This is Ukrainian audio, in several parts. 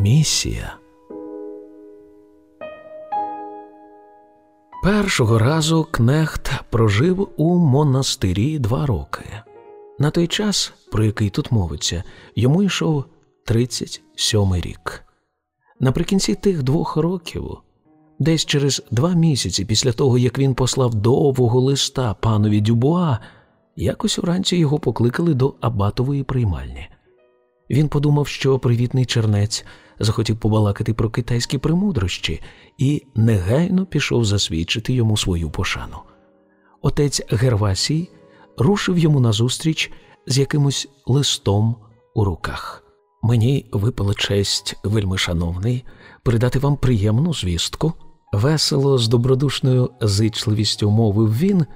Місія. Першого разу Кнехт прожив у монастирі два роки. На той час, про який тут мовиться, йому йшов 37 рік. Наприкінці тих двох років, десь через два місяці після того, як він послав довгого листа панові Дюбуа, якось уранці його покликали до Абатової приймальні. Він подумав, що привітний чернець захотів побалакати про китайські премудрощі і негайно пішов засвідчити йому свою пошану. Отець Гервасій рушив йому назустріч з якимось листом у руках. Мені випала честь, вельми шановний, передати вам приємну звістку. Весело, з добродушною зичливістю мовив він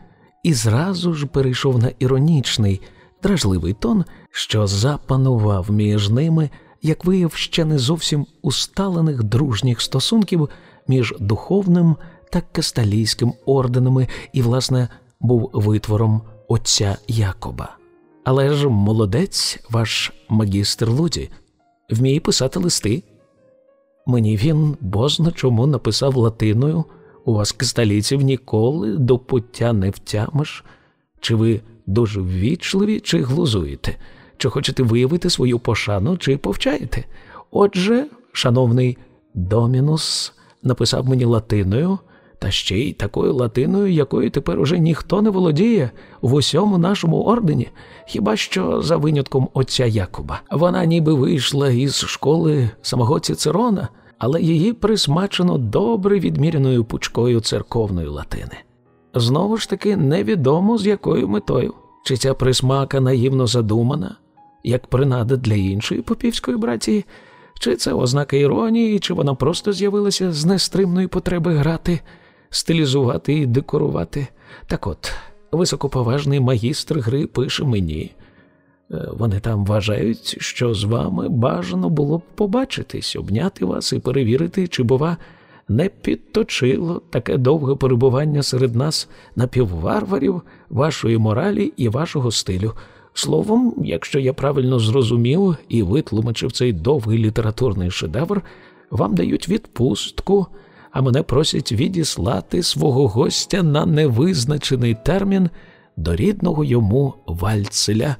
і зразу ж перейшов на іронічний, дражливий тон, що запанував між ними, як вияв ще не зовсім усталених дружніх стосунків між духовним та касталійським орденами і, власне, був витвором отця Якоба. Але ж молодець, ваш магістр Луді, вміє писати листи. Мені він бозна чому написав латиною, у вас касталійців ніколи до пуття не втямиш, чи ви дуже ввічливі, чи глузуєте, чи хочете виявити свою пошану, чи повчаєте. Отже, шановний Домінус написав мені латиною та ще й такою латиною, якою тепер уже ніхто не володіє в усьому нашому ордені, хіба що за винятком отця Якуба. Вона ніби вийшла із школи самого Цицерона, але її присмачено добре відміряною пучкою церковної латини. Знову ж таки, невідомо з якою метою, чи ця присмака наївно задумана, як принада для іншої попівської братії, чи це ознака іронії, чи вона просто з'явилася з нестримної потреби грати стилізувати і декорувати. Так от, високоповажний магістр гри пише мені. Е, вони там вважають, що з вами бажано було б побачитись, обняти вас і перевірити, чи, бува, не підточило таке довге перебування серед нас напівварварів, вашої моралі і вашого стилю. Словом, якщо я правильно зрозумів і витлумачив цей довгий літературний шедевр, вам дають відпустку а мене просять відіслати свого гостя на невизначений термін до рідного йому Вальцеля.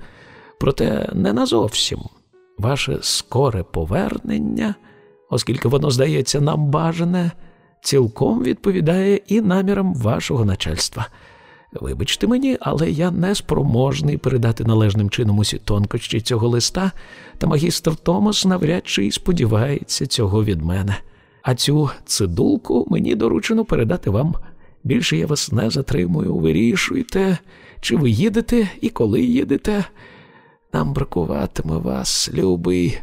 Проте не назовсім. Ваше скоре повернення, оскільки воно здається нам бажане, цілком відповідає і намірам вашого начальства. Вибачте мені, але я не спроможний передати належним чином усі тонкощі цього листа, та магістр Томас навряд чи сподівається цього від мене а цю цидулку мені доручено передати вам. Більше я вас не затримую. Вирішуйте, чи ви їдете і коли їдете. Нам бракуватиме вас, любий,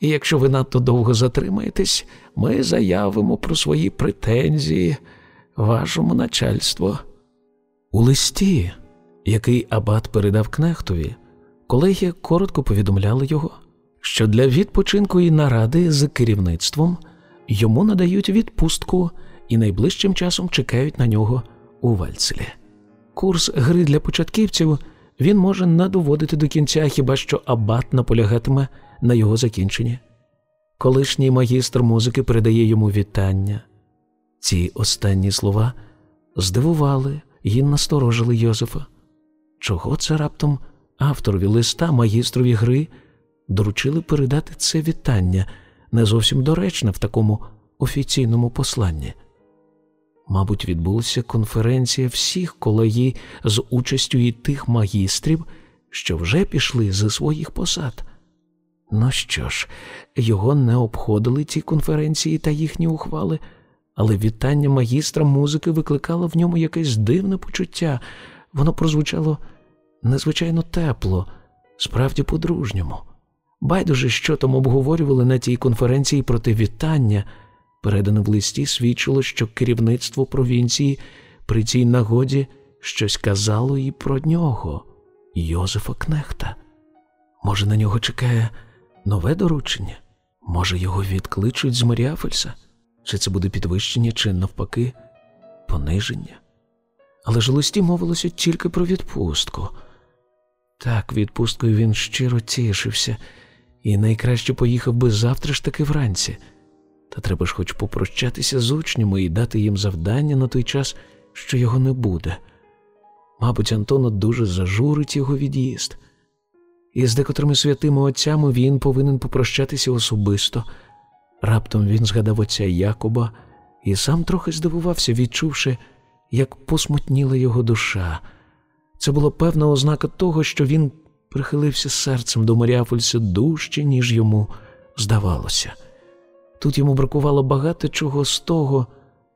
і якщо ви надто довго затримаєтесь, ми заявимо про свої претензії вашому начальству. У листі, який Абат передав кнехтові, колеги коротко повідомляли його, що для відпочинку і наради з керівництвом йому надають відпустку і найближчим часом чекають на нього у Вальцелі. Курс гри для початківців він може не доводити до кінця, хіба що абат наполягатиме на його закінченні. Колишній магістр музики передає йому вітання. Ці останні слова здивували і насторожили Йозефа. Чого це раптом авторові листа магістрові гри доручили передати це вітання? не зовсім доречна в такому офіційному посланні. Мабуть, відбулася конференція всіх колегій з участю і тих магістрів, що вже пішли зі своїх посад. Ну що ж, його не обходили ці конференції та їхні ухвали, але вітання магістра музики викликало в ньому якесь дивне почуття, воно прозвучало незвичайно тепло, справді по-дружньому. Байдуже, що там обговорювали на тій конференції проти вітання, передане в листі, свідчило, що керівництво провінції при цій нагоді щось казало і про нього, Йозефа Кнехта. Може, на нього чекає нове доручення? Може, його відкличуть з Маріафельса? Чи це буде підвищення, чи навпаки, пониження? Але ж у листі мовилося тільки про відпустку. Так, відпусткою він щиро тішився і найкраще поїхав би завтра ж таки вранці. Та треба ж хоч попрощатися з учнями і дати їм завдання на той час, що його не буде. Мабуть, Антоно дуже зажурить його від'їзд. І з декотрими святими отцями він повинен попрощатися особисто. Раптом він згадав отця Якоба і сам трохи здивувався, відчувши, як посмутніла його душа. Це була певна ознака того, що він прихилився серцем до Маріафольса дужче, ніж йому здавалося. Тут йому бракувало багато чого з того,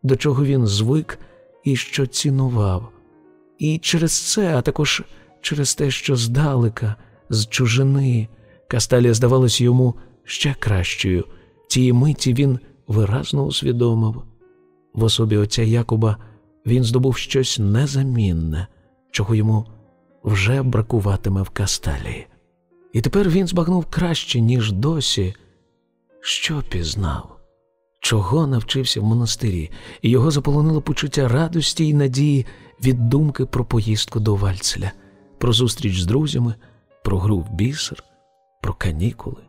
до чого він звик і що цінував. І через це, а також через те, що здалека, з чужини, Касталія здавалась йому ще кращою. Тієї миті він виразно усвідомив. В особі отця Якуба він здобув щось незамінне, чого йому вже бракуватиме в Касталії. І тепер він збагнув краще, ніж досі, що пізнав, чого навчився в монастирі, і його заполонило почуття радості і надії від думки про поїздку до Вальцеля, про зустріч з друзями, про гру в бісер, про канікули.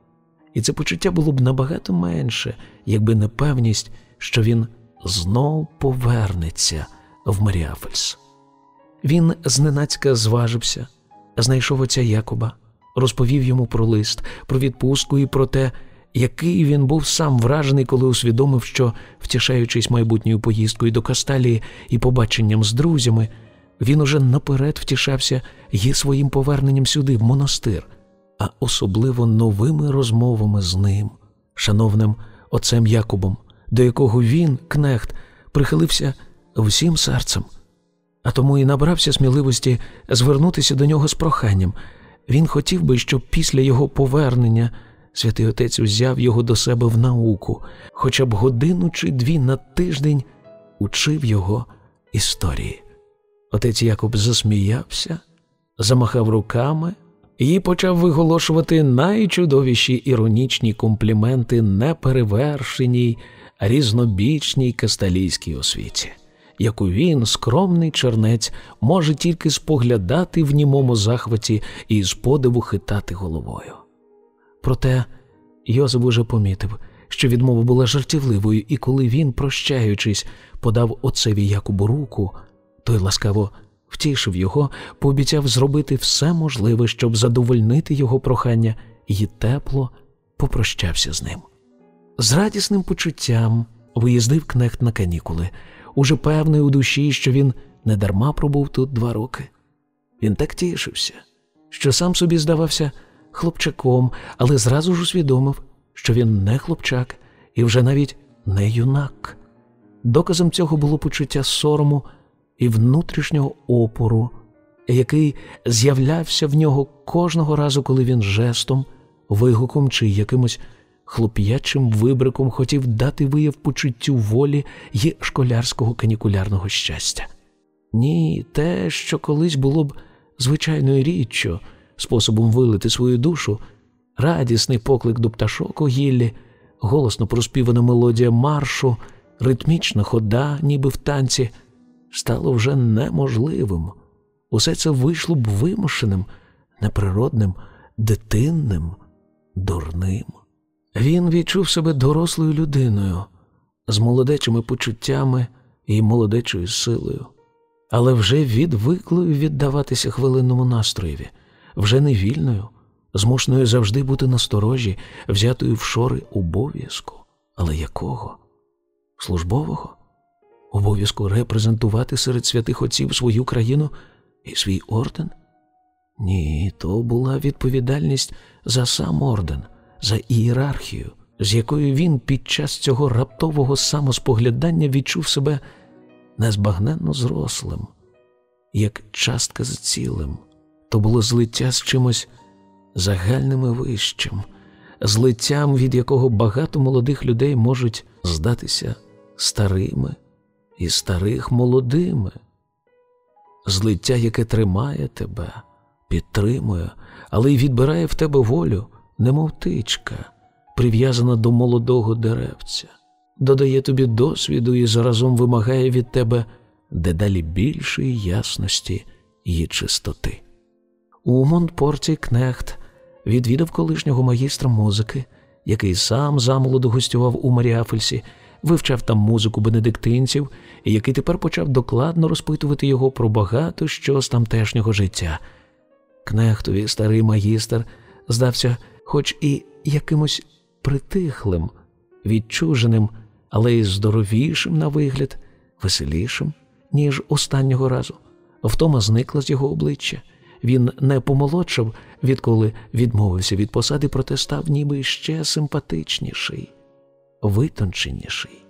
І це почуття було б набагато менше, якби не певність, що він знов повернеться в Маріафельс. Він зненацька зважився, знайшов отця Якоба, розповів йому про лист, про відпустку і про те, який він був сам вражений, коли усвідомив, що, втішаючись майбутньою поїздкою до Касталії і побаченням з друзями, він уже наперед втішався є своїм поверненням сюди, в монастир, а особливо новими розмовами з ним, шановним отцем Якобом, до якого він, кнехт, прихилився всім серцем, а тому і набрався сміливості звернутися до нього з проханням. Він хотів би, щоб після його повернення. Святий отець узяв його до себе в науку, хоча б годину чи дві на тиждень учив його історії. Отець Якоб засміявся, замахав руками і почав виголошувати найчудовіші іронічні компліменти неперевершеній, різнобічній касталійській освіті, яку він, скромний чернець, може тільки споглядати в німому захваті і з подиву хитати головою. Проте Йозеф уже помітив, що відмова була жартівливою, і коли він, прощаючись, подав отцеві Якубу руку, той ласкаво втішив його, пообіцяв зробити все можливе, щоб задовольнити його прохання, і тепло попрощався з ним. З радісним почуттям виїздив кнехт на канікули, уже певний у душі, що він недарма пробув тут два роки. Він так тішився, що сам собі здавався хлопчаком, але зразу ж усвідомив, що він не хлопчак і вже навіть не юнак. Доказом цього було почуття сорому і внутрішнього опору, який з'являвся в нього кожного разу, коли він жестом, вигуком чи якимось хлоп'ячим вибриком хотів дати вияв почуттю волі й школярського канікулярного щастя. Ні, те, що колись було б звичайною річчю способом вилити свою душу, радісний поклик до пташок у гіллі, голосно проспівана мелодія маршу, ритмічна хода, ніби в танці, стало вже неможливим. Усе це вийшло б вимушеним, неприродним, дитинним, дурним. Він відчув себе дорослою людиною, з молодечими почуттями і молодечою силою, але вже відвиклою віддаватися хвилинному настроєві, вже не вільною, змушеною завжди бути насторожі, взятою в шори обов'язку. Але якого? Службового? Обов'язку репрезентувати серед святих отців свою країну і свій орден? Ні, то була відповідальність за сам орден, за ієрархію, з якою він під час цього раптового самоспоглядання відчув себе незбагненно зрослим, як частка з цілим то було злиття з чимось загальним і вищим, злиттям, від якого багато молодих людей можуть здатися старими і старих молодими, злиття, яке тримає тебе, підтримує, але й відбирає в тебе волю, немов тичка, прив'язана до молодого деревця, додає тобі досвіду і заразом вимагає від тебе дедалі більшої ясності і чистоти. У Монтпорті Кнехт відвідав колишнього магістра музики, який сам замолоду гостював у Маріафельсі, вивчав там музику бенедиктинців, який тепер почав докладно розпитувати його про багато що з тамтешнього життя. Кнехтові старий магістр здався, хоч і якимось притихлим, відчуженим, але й здоровішим на вигляд, веселішим, ніж останнього разу. Втома зникла з його обличчя. Він не помолодшав, відколи відмовився від посади, проте став ніби ще симпатичніший, витонченіший.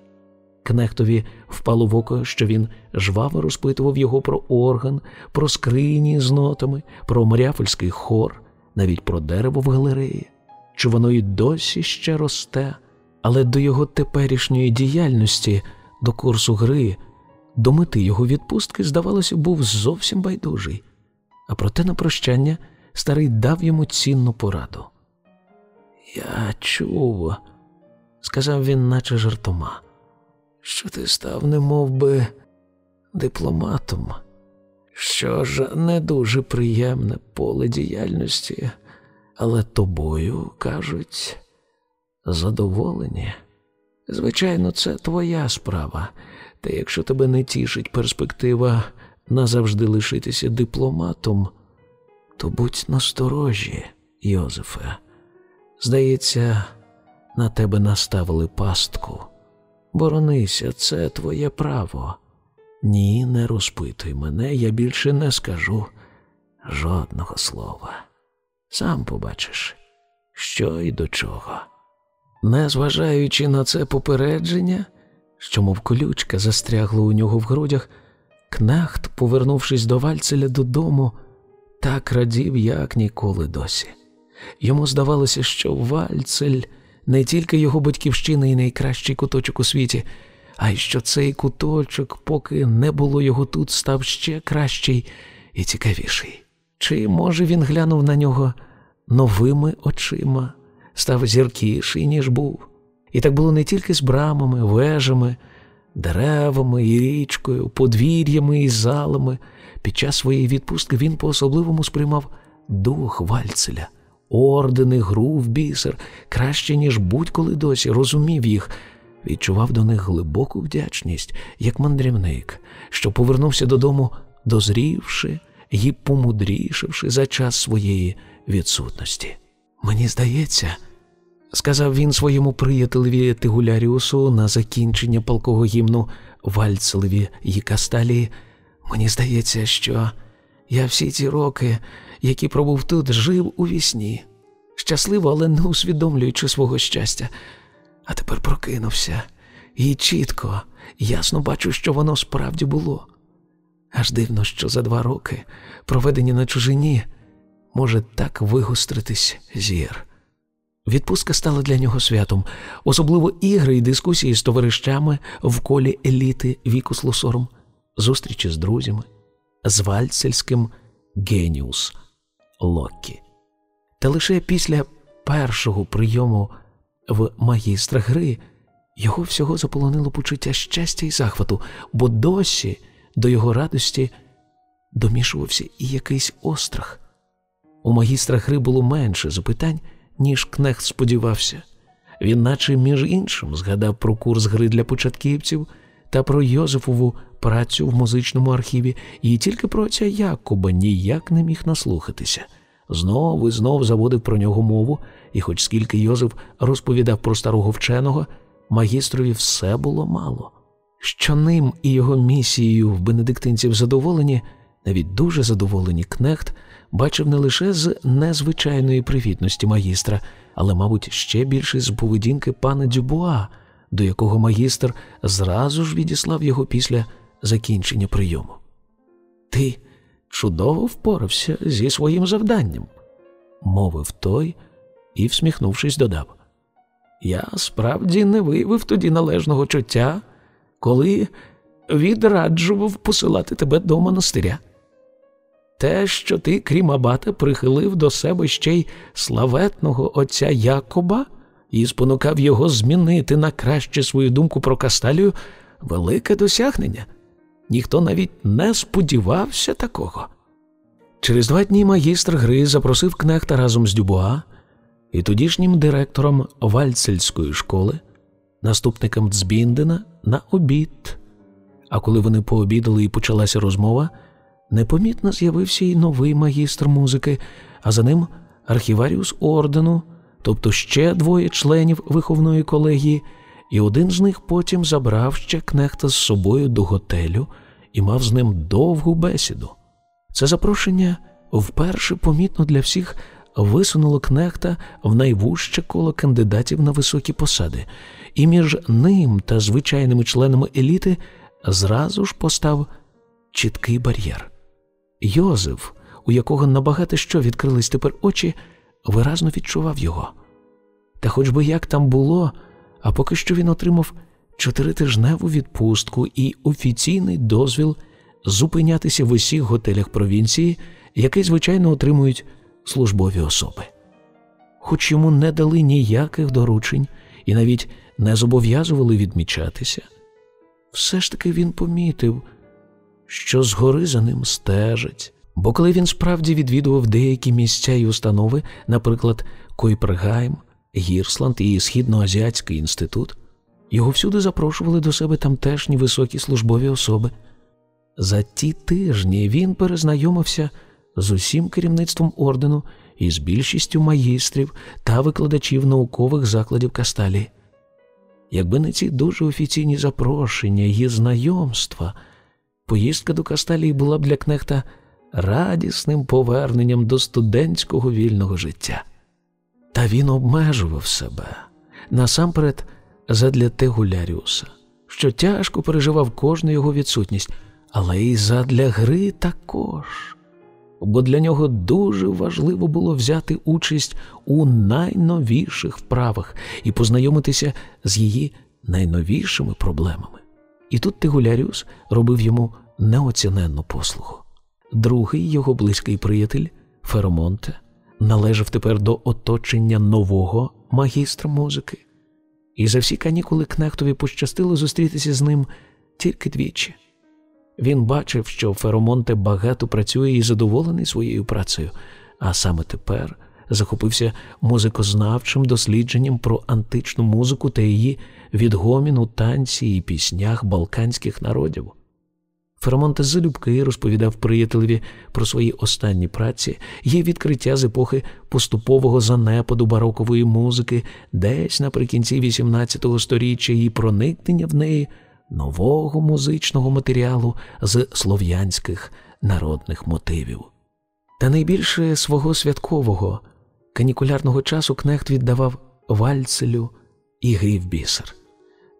Кнехтові впало в око, що він жваво розпитував його про орган, про скрині з нотами, про моряфельський хор, навіть про дерево в галереї, чи воно й досі ще росте, але до його теперішньої діяльності, до курсу гри, до мети його відпустки, здавалося, був зовсім байдужий. А проте на прощання старий дав йому цінну пораду. Я чув, сказав він, наче жартома, що ти став немов би дипломатом, що ж не дуже приємне поле діяльності, але тобою, кажуть, задоволені. Звичайно, це твоя справа, та якщо тебе не тішить перспектива назавжди лишитися дипломатом, то будь насторожі, Йозефе. Здається, на тебе наставили пастку. Боронися, це твоє право. Ні, не розпитуй мене, я більше не скажу жодного слова. Сам побачиш, що і до чого. Незважаючи на це попередження, що, мов колючка, застрягла у нього в грудях, Кнехт, повернувшись до Вальцеля додому, так радів, як ніколи досі. Йому здавалося, що Вальцель не тільки його батьківщина і найкращий куточок у світі, а й що цей куточок, поки не було його тут, став ще кращий і цікавіший. Чи, може, він глянув на нього новими очима, став зіркіший, ніж був. І так було не тільки з брамами, вежами деревами і річкою, подвір'ями і залами. Під час своєї відпустки він по-особливому сприймав дух Вальцеля, ордени, гру в бісер, краще, ніж будь-коли досі, розумів їх, відчував до них глибоку вдячність, як мандрівник, що повернувся додому, дозрівши і помудрішивши за час своєї відсутності. Мені здається сказав він своєму приятелеві Тигуляріусу на закінчення полкого гімну Вальцелеві й Касталії. Мені здається, що я всі ці роки, які пробув тут, жив у вісні, щасливо, але не усвідомлюючи свого щастя. А тепер прокинувся і чітко, ясно бачу, що воно справді було. Аж дивно, що за два роки, проведені на чужині, може так вигостритись зір. Відпустка стала для нього святом, особливо ігри і дискусії з товаришами в колі еліти віку з зустрічі з друзями, з вальцельським геніус Локкі. Та лише після першого прийому в магістра гри його всього заполонило почуття щастя і захвату, бо досі до його радості домішувався і якийсь острах. У магістра гри було менше запитань ніж Кнехт сподівався. Він, наче між іншим, згадав про курс гри для початківців та про Йозефову працю в музичному архіві, і тільки про отця Якоба ніяк не міг наслухатися. Знову і знов заводив про нього мову, і, хоч скільки Йозеф розповідав про старого вченого, магістрові все було мало. Що ним і його місією в бенедиктинців задоволені, навіть дуже задоволені Кнехт бачив не лише з незвичайної привітності магістра, але, мабуть, ще більше з поведінки пана Дюбуа, до якого магістр зразу ж відіслав його після закінчення прийому. Ти чудово впорався зі своїм завданням, мовив той і, всміхнувшись, додав. Я справді не виявив тоді належного чуття, коли відраджував посилати тебе до монастиря. Те, що ти, крім абата, прихилив до себе ще й славетного отця Якоба і спонукав його змінити на краще свою думку про Касталію, велике досягнення. Ніхто навіть не сподівався такого. Через два дні магістр гри запросив кнехта разом з Дюбуа і тодішнім директором Вальцельської школи, наступником Цбіндена, на обід. А коли вони пообідали і почалася розмова, непомітно з'явився й новий магістр музики, а за ним архіваріус ордену, тобто ще двоє членів виховної колегії, і один з них потім забрав ще кнехта з собою до готелю і мав з ним довгу бесіду. Це запрошення вперше помітно для всіх висунуло кнехта в найвужче коло кандидатів на високі посади, і між ним та звичайними членами еліти зразу ж постав чіткий бар'єр. Йозеф, у якого набагато що відкрились тепер очі, виразно відчував його. Та хоч би як там було, а поки що він отримав чотиритижневу відпустку і офіційний дозвіл зупинятися в усіх готелях провінції, який, звичайно, отримують службові особи. Хоч йому не дали ніяких доручень і навіть не зобов'язували відмічатися, все ж таки він помітив, що згори за ним стежать. Бо коли він справді відвідував деякі місця і установи, наприклад, Койпергайм, Гірсланд і Східноазіатський інститут, його всюди запрошували до себе тамтешні високі службові особи. За ті тижні він перезнайомився з усім керівництвом ордену і з більшістю магістрів та викладачів наукових закладів Касталі. Якби не ці дуже офіційні запрошення і знайомства, поїздка до Касталії була б для кнехта радісним поверненням до студентського вільного життя. Та він обмежував себе насамперед задля Тегуляріуса, що тяжко переживав кожну його відсутність, але й задля гри також. Бо для нього дуже важливо було взяти участь у найновіших вправах і познайомитися з її найновішими проблемами. І тут Тегуляріус робив йому неоціненну послугу. Другий його близький приятель Феромонте належав тепер до оточення нового магістра музики, і за всі канікули Кнехтові пощастило зустрітися з ним тільки двічі. Він бачив, що Феромонте багато працює і задоволений своєю працею, а саме тепер захопився музикознавчим дослідженням про античну музику та її відгомін у танці і піснях балканських народів. Феромонте залюбки розповідав приятелеві про свої останні праці, є відкриття з епохи поступового занепаду барокової музики, десь наприкінці XVIII століття і проникнення в неї нового музичного матеріалу з слов'янських народних мотивів. Та найбільше свого святкового канікулярного часу кнехт віддавав вальцелю і грі в бісер.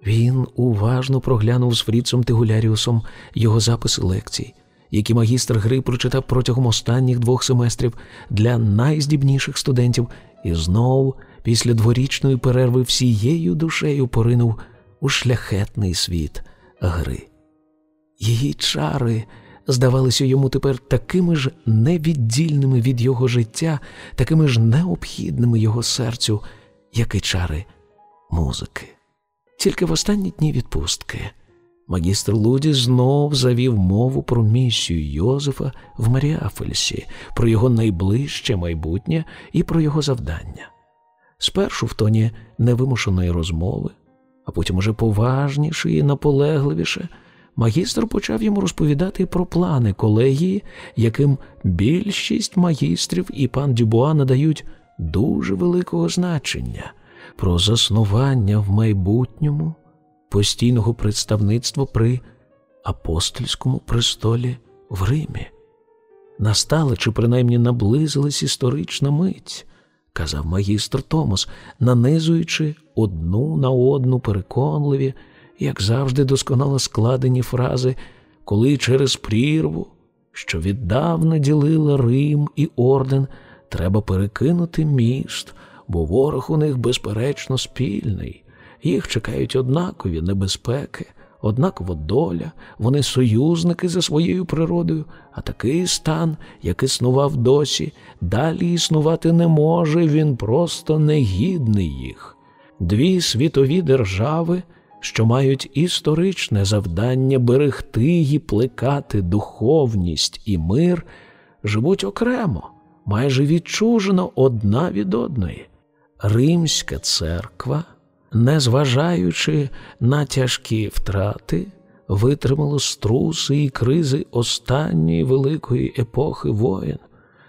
Він уважно проглянув з Фріцом Тегуляріусом його записи лекцій, які магістр гри прочитав протягом останніх двох семестрів для найздібніших студентів, і знов, після дворічної перерви, всією душею поринув у шляхетний світ гри. Її чари здавалися йому тепер такими ж невіддільними від його життя, такими ж необхідними його серцю, як і чари музики. Тільки в останні дні відпустки магістр Луді знов завів мову про місію Йозефа в Маріафельсі, про його найближче майбутнє і про його завдання. Спершу в тоні невимушеної розмови, а потім уже поважніше і наполегливіше, магістр почав йому розповідати про плани колегії, яким більшість магістрів і пан Дюбуа надають дуже великого значення про заснування в майбутньому постійного представництва при апостольському престолі в Римі. Настала чи принаймні наблизилась історична мить, казав магістр Томас, нанизуючи одну на одну переконливі, як завжди, досконало складені фрази, коли через прірву, що віддавна ділила Рим і орден, треба перекинути міст бо ворог у них, безперечно, спільний. Їх чекають однакові небезпеки, однакова доля, вони союзники за своєю природою, а такий стан, як існував досі, далі існувати не може, він просто негідний їх. Дві світові держави, що мають історичне завдання берегти і плекати духовність і мир, живуть окремо, майже відчужено одна від одної. Римська церква, незважаючи на тяжкі втрати, витримала струси і кризи останньої великої епохи воєн.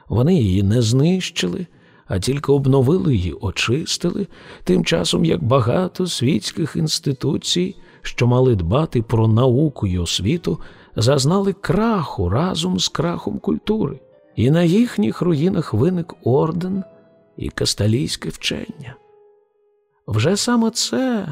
Вони її не знищили, а тільки обновили її, очистили, тим часом як багато світських інституцій, що мали дбати про науку й освіту, зазнали краху разом з крахом культури, і на їхніх руїнах виник орден і касталійське вчення. Вже саме це,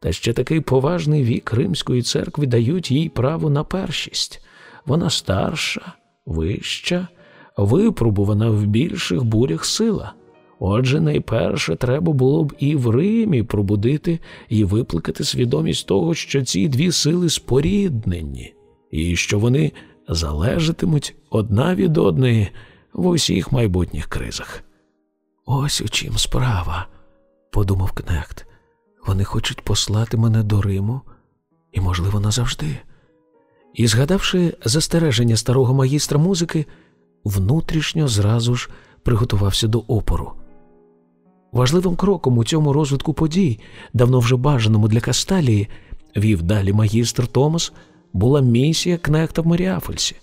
та ще такий поважний вік Римської церкви дають їй право на першість. Вона старша, вища, випробувана в більших бурях сила. Отже, найперше треба було б і в Римі пробудити і викликати свідомість того, що ці дві сили споріднені, і що вони залежатимуть одна від одної в усіх майбутніх кризах. Ось у чим справа, подумав Кнехт. Вони хочуть послати мене до Риму, і, можливо, назавжди. І, згадавши застереження старого магістра музики, внутрішньо зразу ж приготувався до опору. Важливим кроком у цьому розвитку подій, давно вже бажаному для Касталії, вів далі магістр Томас, була місія Кнехта в Маріафольсі.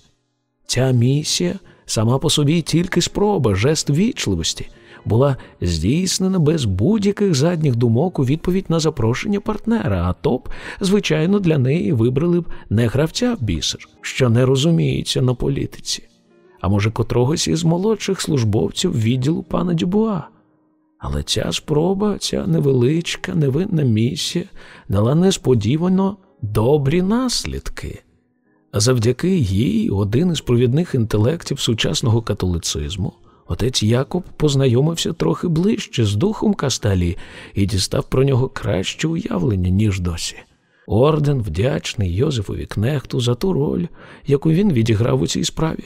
Ця місія сама по собі тільки спроба, жест вічливості, була здійснена без будь-яких задніх думок у відповідь на запрошення партнера, а топ, звичайно, для неї вибрали б не гравця в бісер, що не розуміється на політиці, а може, котрогось із молодших службовців відділу пана Дюбуа. Але ця спроба, ця невеличка, невинна місія дала несподівано добрі наслідки. Завдяки їй один із провідних інтелектів сучасного католицизму, отець Якоб познайомився трохи ближче з духом Касталі і дістав про нього краще уявлення, ніж досі. Орден вдячний Йозефові Кнехту за ту роль, яку він відіграв у цій справі.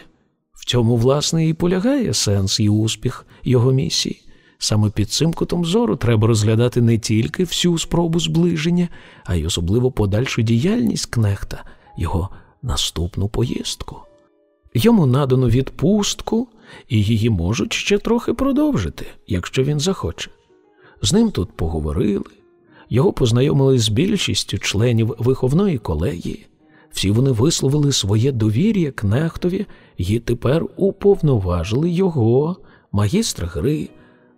В цьому, власне, і полягає сенс і успіх його місії. Саме під цим кутом зору треба розглядати не тільки всю спробу зближення, а й особливо подальшу діяльність кнехта, його наступну поїздку. Йому надано відпустку, і її можуть ще трохи продовжити, якщо він захоче. З ним тут поговорили, його познайомили з більшістю членів виховної колегії. Всі вони висловили своє довір'я кнехтові і тепер уповноважили його, магістра гри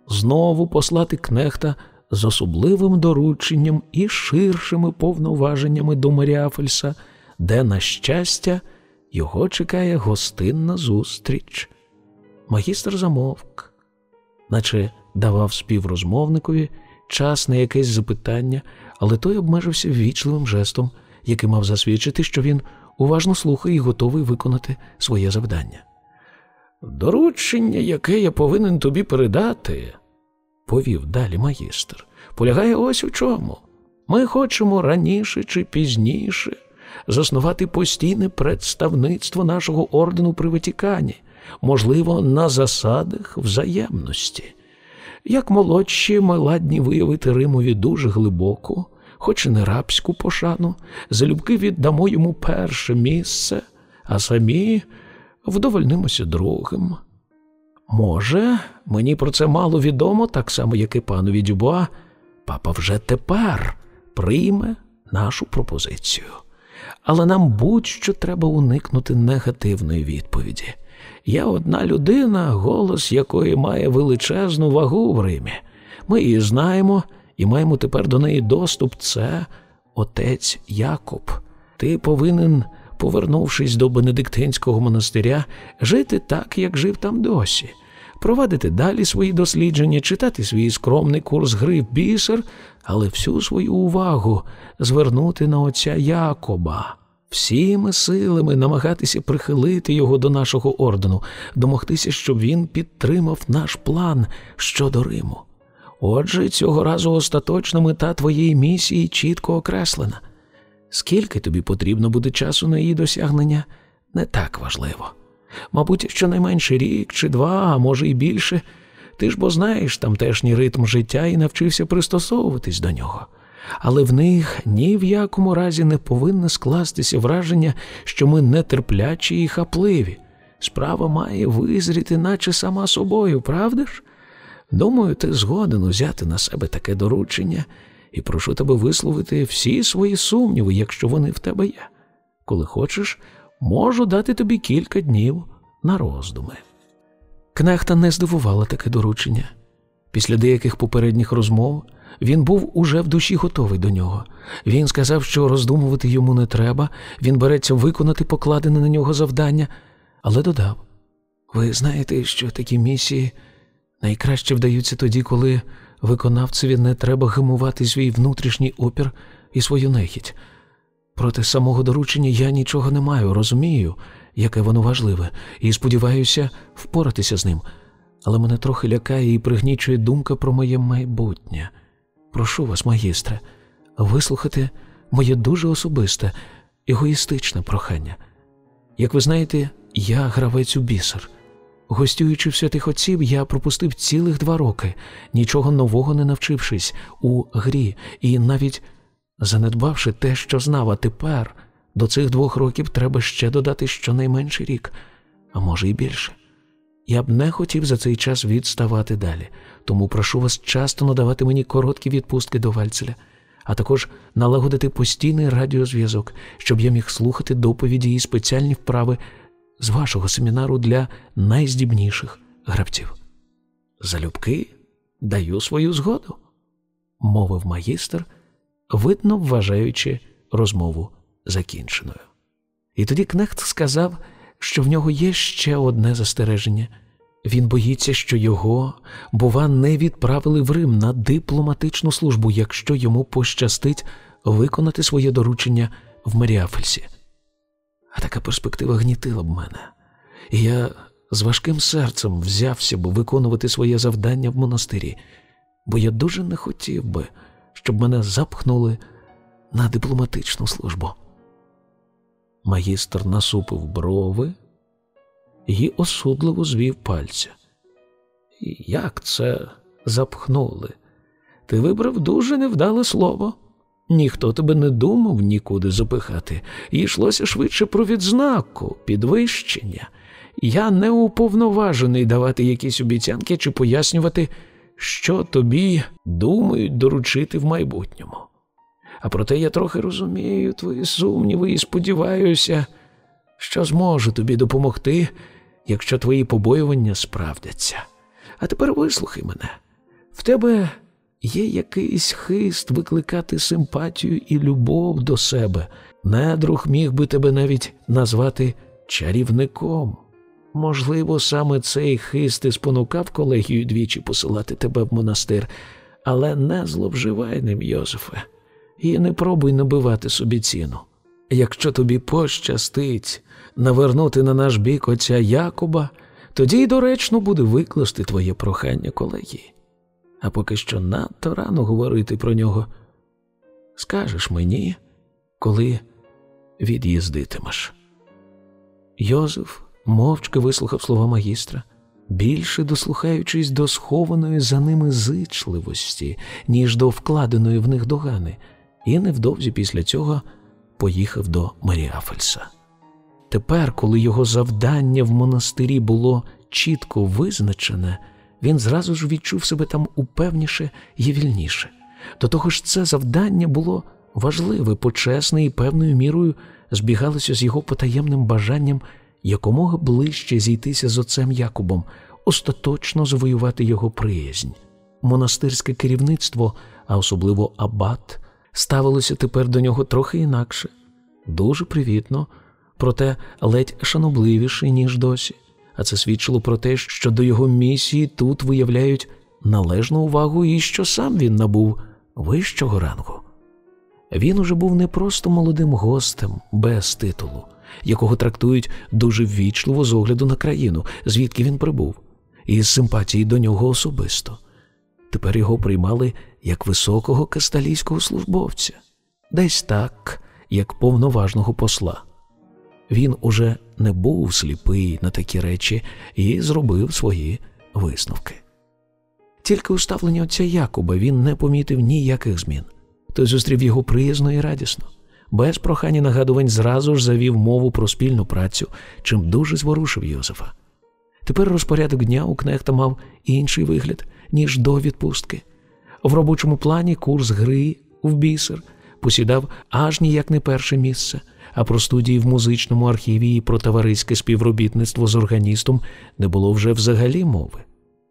знову послати кнехта з особливим дорученням і ширшими повноваженнями до Маріафельса, де, на щастя, його чекає гостинна зустріч. Магістр замовк, наче давав співрозмовникові час на якесь запитання, але той обмежився ввічливим жестом, який мав засвідчити, що він уважно слухає і готовий виконати своє завдання. Доручення, яке я повинен тобі передати, повів далі магістр, полягає ось у чому. Ми хочемо раніше чи пізніше заснувати постійне представництво нашого ордену при Ватікані, можливо, на засадах взаємності. Як молодші, ми ладні виявити Римові дуже глибоку, хоч і не рабську пошану, залюбки віддамо йому перше місце, а самі вдовольнимося другим. Може, мені про це мало відомо, так само, як і панові Дюбуа, папа вже тепер прийме нашу пропозицію. Але нам будь-що треба уникнути негативної відповіді. Я одна людина, голос якої має величезну вагу в Римі. Ми її знаємо і маємо тепер до неї доступ. Це отець Якоб. Ти повинен, повернувшись до Бенедиктинського монастиря, жити так, як жив там досі провадити далі свої дослідження, читати свій скромний курс гри в бісер, але всю свою увагу звернути на отця Якоба, всіми силами намагатися прихилити його до нашого ордену, домогтися, щоб він підтримав наш план щодо Риму. Отже, цього разу остаточна мета твоєї місії чітко окреслена. Скільки тобі потрібно буде часу на її досягнення, не так важливо. Мабуть, щонайменше рік чи два, а може і більше. Ти ж бо знаєш тамтешній ритм життя і навчився пристосовуватись до нього. Але в них ні в якому разі не повинно скластися враження, що ми нетерплячі і хапливі. Справа має визріти, наче сама собою, правда ж? Думаю, ти згоден узяти на себе таке доручення і прошу тебе висловити всі свої сумніви, якщо вони в тебе є. Коли хочеш, можу дати тобі кілька днів на роздуми. Кнехта не здивувала таке доручення. Після деяких попередніх розмов він був уже в душі готовий до нього. Він сказав, що роздумувати йому не треба, він береться виконати покладене на нього завдання, але додав: ви знаєте, що такі місії найкраще вдаються тоді, коли виконавцеві не треба гимувати свій внутрішній опір і свою нехідь. Проти самого доручення я нічого не маю, розумію, яке воно важливе, і сподіваюся впоратися з ним. Але мене трохи лякає і пригнічує думка про моє майбутнє. Прошу вас, магістре, вислухати моє дуже особисте, егоїстичне прохання. Як ви знаєте, я гравець у бісер. Гостюючи в святих отців, я пропустив цілих два роки, нічого нового не навчившись у грі і навіть занедбавши те, що знав, а тепер до цих двох років треба ще додати щонайменше рік, а може й більше. Я б не хотів за цей час відставати далі, тому прошу вас часто надавати мені короткі відпустки до Вальцеля, а також налагодити постійний радіозв'язок, щоб я міг слухати доповіді і спеціальні вправи з вашого семінару для найздібніших гравців. Залюбки даю свою згоду, мовив магістр, видно вважаючи розмову закінченою. І тоді Кнехт сказав, що в нього є ще одне застереження. Він боїться, що його, бува, не відправили в Рим на дипломатичну службу, якщо йому пощастить виконати своє доручення в Маріафельсі. А така перспектива гнітила б мене, і я з важким серцем взявся б виконувати своє завдання в монастирі, бо я дуже не хотів би, щоб мене запхнули на дипломатичну службу. Магістр насупив брови і осудливо звів пальця. Як це запхнули? Ти вибрав дуже невдале слово. Ніхто тебе не думав нікуди запихати, йшлося швидше про відзнаку, підвищення. Я не уповноважений давати якісь обіцянки чи пояснювати, що тобі думають доручити в майбутньому. А проте я трохи розумію твої сумніви і сподіваюся, що зможу тобі допомогти, якщо твої побоювання справдяться. А тепер вислухай мене. В тебе є якийсь хист викликати симпатію і любов до себе. Недруг міг би тебе навіть назвати чарівником. Можливо, саме цей хист і спонукав колегію двічі посилати тебе в монастир, але не зловживай ним, Йозефе, і не пробуй набивати собі ціну. Якщо тобі пощастить навернути на наш бік отця Якоба, тоді й доречно буде викласти твоє прохання колегії. А поки що надто рано говорити про нього. Скажеш мені, коли від'їздитимеш. Йозеф мовчки вислухав слова магістра, більше дослухаючись до схованої за ними зичливості, ніж до вкладеної в них догани, і невдовзі після цього поїхав до Маріафельса. Тепер, коли його завдання в монастирі було чітко визначене, він зразу ж відчув себе там упевніше і вільніше. До того ж, це завдання було важливе, почесне і певною мірою збігалося з його потаємним бажанням якомога ближче зійтися з отцем Якубом, остаточно завоювати його приязнь. Монастирське керівництво, а особливо абат, ставилося тепер до нього трохи інакше, дуже привітно, проте ледь шанобливіше, ніж досі. А це свідчило про те, що до його місії тут виявляють належну увагу і що сам він набув вищого рангу. Він уже був не просто молодим гостем без титулу, якого трактують дуже ввічливо з огляду на країну, звідки він прибув, і з симпатії до нього особисто. Тепер його приймали як високого касталійського службовця, десь так, як повноважного посла. Він уже не був сліпий на такі речі і зробив свої висновки. Тільки у ставленні отця Якуба він не помітив ніяких змін, той зустрів його приязно і радісно. Без прохання нагадувань зразу ж завів мову про спільну працю, чим дуже зворушив Йозефа. Тепер розпорядок дня у кнехта мав інший вигляд, ніж до відпустки. В робочому плані курс гри в бісер посідав аж ніяк не перше місце, а про студії в музичному архіві і про товариське співробітництво з органістом не було вже взагалі мови.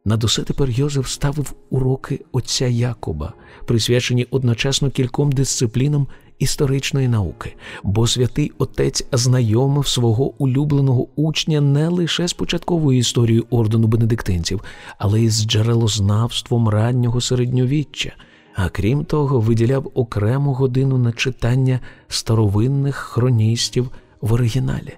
Над усе тепер Йозеф ставив уроки отця Якоба, присвячені одночасно кільком дисциплінам історичної науки, бо святий отець знайомив свого улюбленого учня не лише з початковою історією ордену бенедиктинців, але й з джерелознавством раннього середньовіччя. А крім того, виділяв окрему годину на читання старовинних хроністів в оригіналі.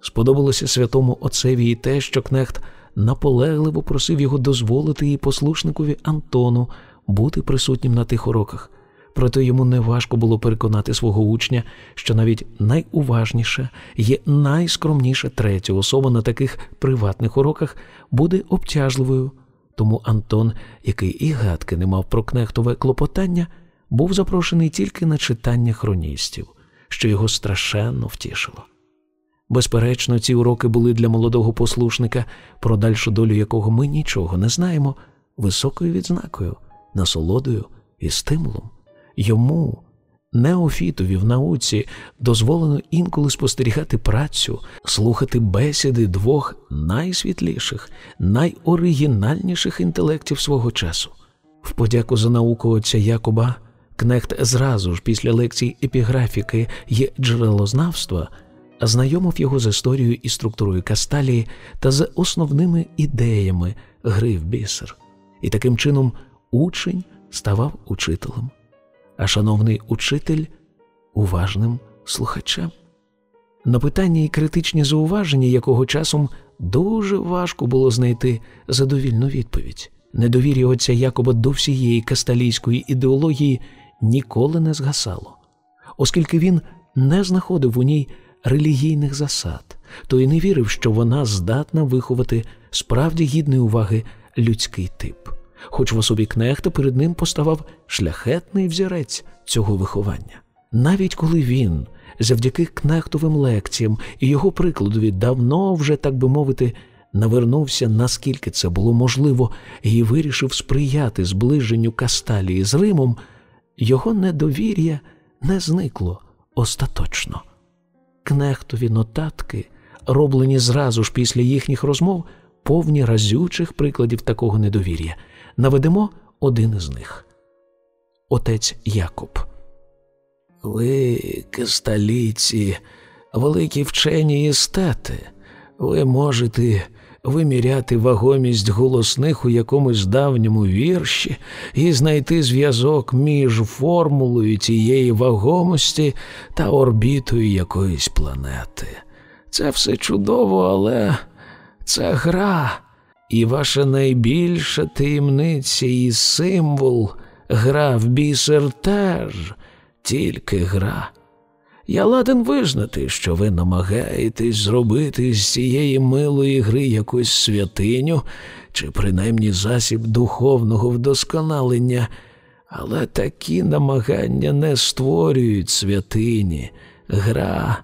Сподобалося святому отцеві і те, що Кнехт наполегливо просив його дозволити і послушникові Антону бути присутнім на тих уроках. Проте йому неважко було переконати свого учня, що навіть найуважніша є найскромніша третя особа на таких приватних уроках буде обтяжливою. Тому Антон, який і гадки не мав про кнехтове клопотання, був запрошений тільки на читання хроністів, що його страшенно втішило. Безперечно, ці уроки були для молодого послушника, про дальшу долю якого ми нічого не знаємо, високою відзнакою, насолодою і стимулом. Йому, неофітові в науці, дозволено інколи спостерігати працю, слухати бесіди двох найсвітліших, найоригінальніших інтелектів свого часу. В подяку за науку отця Якоба, Кнехт зразу ж після лекцій епіграфіки і джерелознавства знайомив його з історією і структурою Касталії та з основними ідеями гри в бісер. І таким чином учень ставав учителем а шановний учитель уважним слухачем. На питання і критичні зауваження, якого часом дуже важко було знайти задовільну відповідь. Недовір'я отця Якоба до всієї касталійської ідеології ніколи не згасало, оскільки він не знаходив у ній релігійних засад, то й не вірив, що вона здатна виховати справді гідної уваги людський тип хоч в особі кнехта перед ним поставав шляхетний взірець цього виховання. Навіть коли він, завдяки кнехтовим лекціям і його прикладові, давно вже, так би мовити, навернувся, наскільки це було можливо, і вирішив сприяти зближенню Касталії з Римом, його недовір'я не зникло остаточно. Кнехтові нотатки, роблені зразу ж після їхніх розмов, повні разючих прикладів такого недовір'я наведемо один із них. Отець Якоб. Ви, кисталіці, великі вчені естети, ви можете виміряти вагомість голосних у якомусь давньому вірші і знайти зв'язок між формулою цієї вагомості та орбітою якоїсь планети. Це все чудово, але це гра. І ваша найбільша таємниця і символ гра в бісер теж тільки гра. Я ладен визнати, що ви намагаєтесь зробити з цієї милої гри якусь святиню чи принаймні засіб духовного вдосконалення, але такі намагання не створюють святині, гра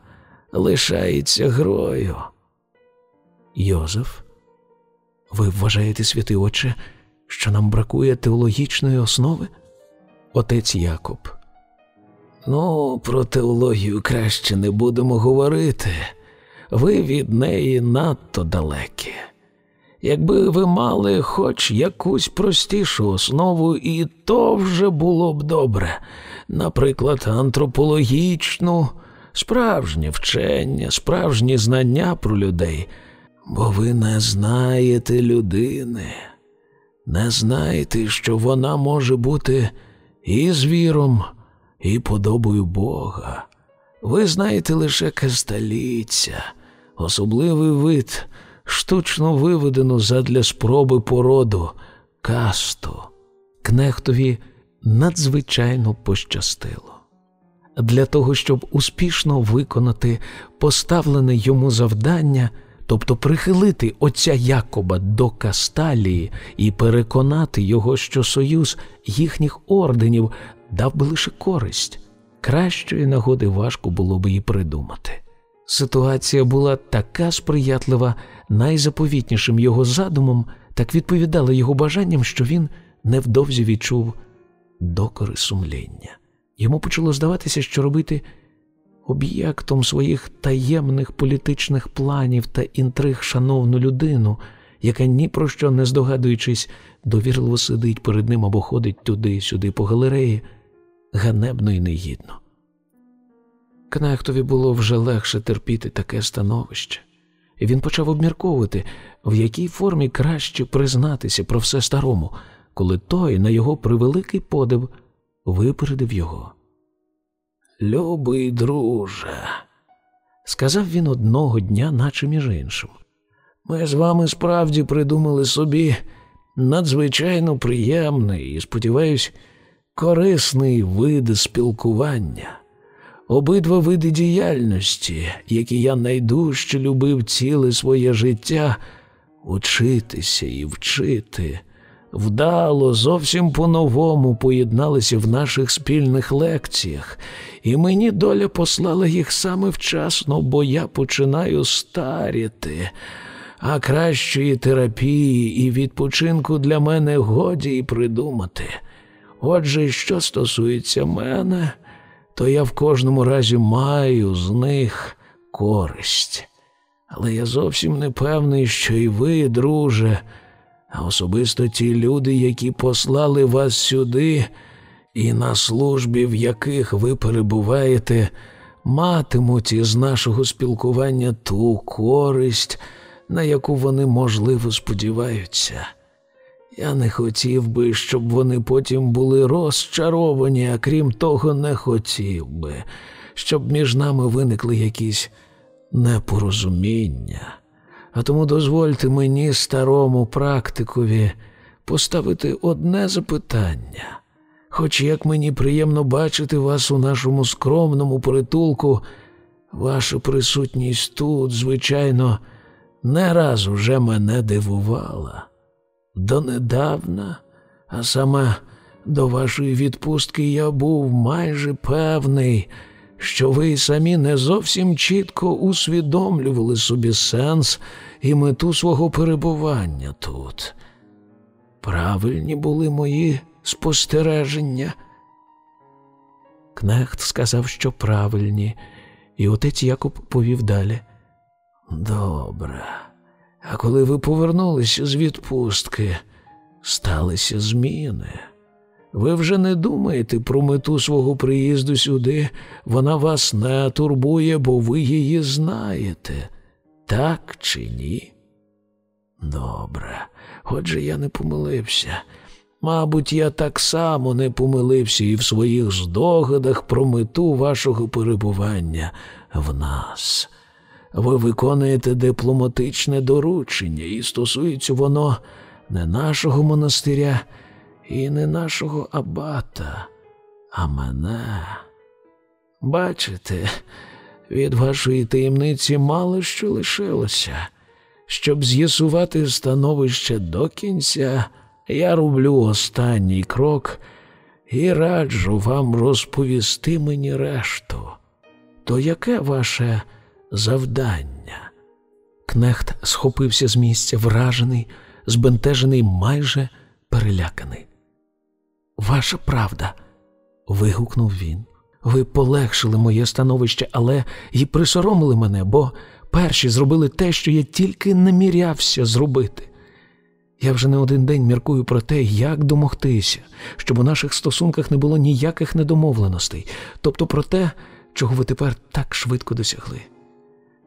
лишається грою. Йозеф ви вважаєте, святий Отче, що нам бракує теологічної основи? Отець Якоб. Ну, про теологію краще не будемо говорити. Ви від неї надто далекі. Якби ви мали хоч якусь простішу основу, і то вже було б добре, наприклад, антропологічну, справжнє вчення, справжні знання про людей бо ви не знаєте людини, не знаєте, що вона може бути і звіром, і подобою Бога. Ви знаєте лише касталіця, особливий вид, штучно виведену задля спроби породу, касту. Кнехтові надзвичайно пощастило. Для того, щоб успішно виконати поставлене йому завдання тобто прихилити отця Якоба до Касталії і переконати його, що союз їхніх орденів дав би лише користь. кращої нагоди важко було б її придумати. Ситуація була така сприятлива, найзаповітнішим його задумом, так відповідала його бажанням, що він невдовзі відчув докори сумління. Йому почало здаватися, що робити об'єктом своїх таємних політичних планів та інтриг шановну людину, яка ні про що не здогадуючись, довірливо сидить перед ним або ходить туди-сюди по галереї, ганебно і негідно. Кнехтові було вже легше терпіти таке становище, і він почав обмірковувати, в якій формі краще признатися про все старому, коли той, на його превеликий подив, випередив його. Любий друже, сказав він одного дня, наче між іншим. Ми з вами справді придумали собі надзвичайно приємний і, сподіваюсь, корисний вид спілкування. Обидва види діяльності, які я найдужче любив ціле своє життя, учитися і вчити, вдало, зовсім по-новому поєдналися в наших спільних лекціях, і мені доля послала їх саме вчасно, бо я починаю старіти. А кращої терапії і відпочинку для мене годі й придумати. Отже, що стосується мене, то я в кожному разі маю з них користь. Але я зовсім не певний, що і ви, друже, а особисто ті люди, які послали вас сюди, і на службі, в яких ви перебуваєте, матимуть із нашого спілкування ту користь, на яку вони можливо сподіваються. Я не хотів би, щоб вони потім були розчаровані, а крім того, не хотів би, щоб між нами виникли якісь непорозуміння. А тому дозвольте мені, старому практикові, поставити одне запитання. Хоч як мені приємно бачити вас у нашому скромному притулку, ваша присутність тут, звичайно, не раз уже мене дивувала. Донедавна, а саме до вашої відпустки я був майже певний, що ви й самі не зовсім чітко усвідомлювали собі сенс і мету свого перебування тут. Правильні були мої спостереження. Кнехт сказав, що правильні, і отець Якоб повів далі. Добре. А коли ви повернулися з відпустки, сталися зміни. Ви вже не думаєте про мету свого приїзду сюди, вона вас не турбує, бо ви її знаєте, так чи ні? Добре, отже, я не помилився. Мабуть, я так само не помилився і в своїх здогадах про мету вашого перебування в нас. Ви виконуєте дипломатичне доручення, і стосується воно не нашого монастиря і не нашого абата, а мене. Бачите, від вашої таємниці мало що лишилося. Щоб з'ясувати становище до кінця, я роблю останній крок і раджу вам розповісти мені решту. То яке ваше завдання? Кнехт схопився з місця, вражений, збентежений, майже переляканий. Ваша правда, вигукнув він. Ви полегшили моє становище, але й присоромили мене, бо перші зробили те, що я тільки намірявся зробити. Я вже не один день міркую про те, як домогтися, щоб у наших стосунках не було ніяких недомовленостей, тобто про те, чого ви тепер так швидко досягли.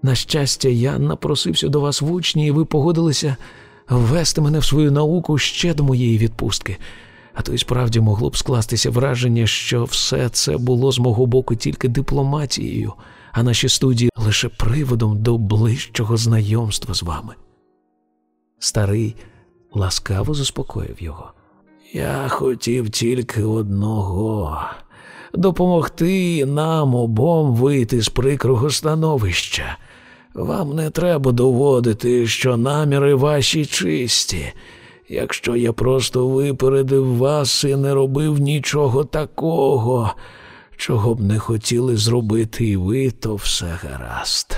На щастя, я напросився до вас в учні, і ви погодилися ввести мене в свою науку ще до моєї відпустки. А то й справді могло б скластися враження, що все це було з мого боку тільки дипломатією, а наші студії лише приводом до ближчого знайомства з вами. Старий ласкаво заспокоїв його. Я хотів тільки одного допомогти нам обом вийти з прикрого становища. Вам не треба доводити, що наміри ваші чисті. Якщо я просто випередив вас і не робив нічого такого, Чого б не хотіли зробити і ви, то все гаразд.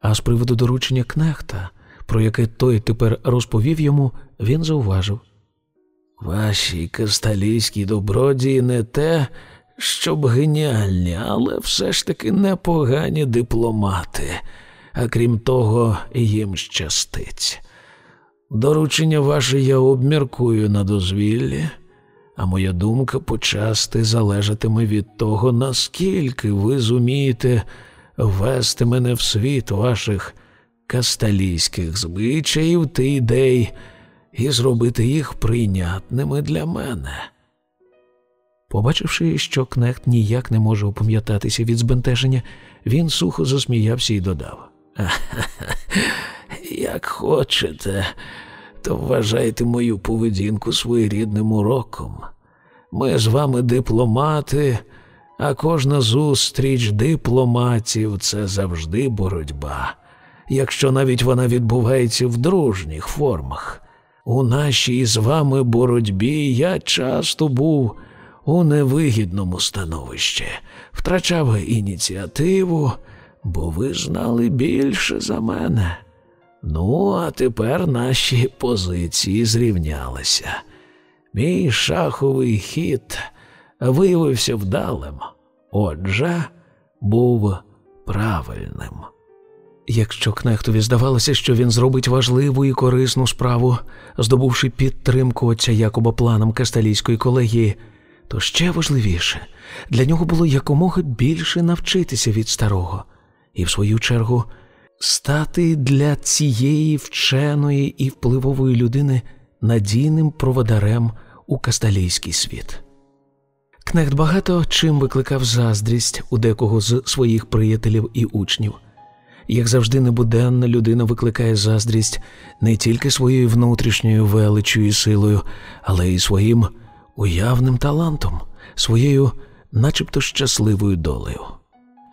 А з приводу доручення кнехта, про яке той тепер розповів йому, він зауважив. Ваші касталійські добродії не те, щоб геніальні, але все ж таки непогані дипломати, а крім того, їм щастить. Доручення ваше я обміркую на дозвіллі, а моя думка почасти залежатиме від того, наскільки ви зумієте ввести мене в світ ваших касталійських звичаїв та ідей і зробити їх прийнятними для мене. Побачивши, що кнехт ніяк не може опам'ятатися від збентеження, він сухо засміявся і додав. Як хочете, то вважайте мою поведінку своєрідним уроком. Ми з вами дипломати, а кожна зустріч дипломатів це завжди боротьба, якщо навіть вона відбувається в дружніх формах. У нашій з вами боротьбі я часто був у невигідному становищі, втрачав ініціативу, бо ви знали більше за мене. Ну, а тепер наші позиції зрівнялися. Мій шаховий хід виявився вдалим, отже, був правильним. Якщо кнехтові здавалося, що він зробить важливу і корисну справу, здобувши підтримку отця Якоба планом Касталійської колегії, то ще важливіше для нього було якомога більше навчитися від старого і, в свою чергу, стати для цієї вченої і впливової людини надійним проводарем у касталійський світ. Кнехт багато чим викликав заздрість у декого з своїх приятелів і учнів. Як завжди, небуденна людина викликає заздрість не тільки своєю внутрішньою величою і силою, але й своїм уявним талантом, своєю, начебто щасливою долею.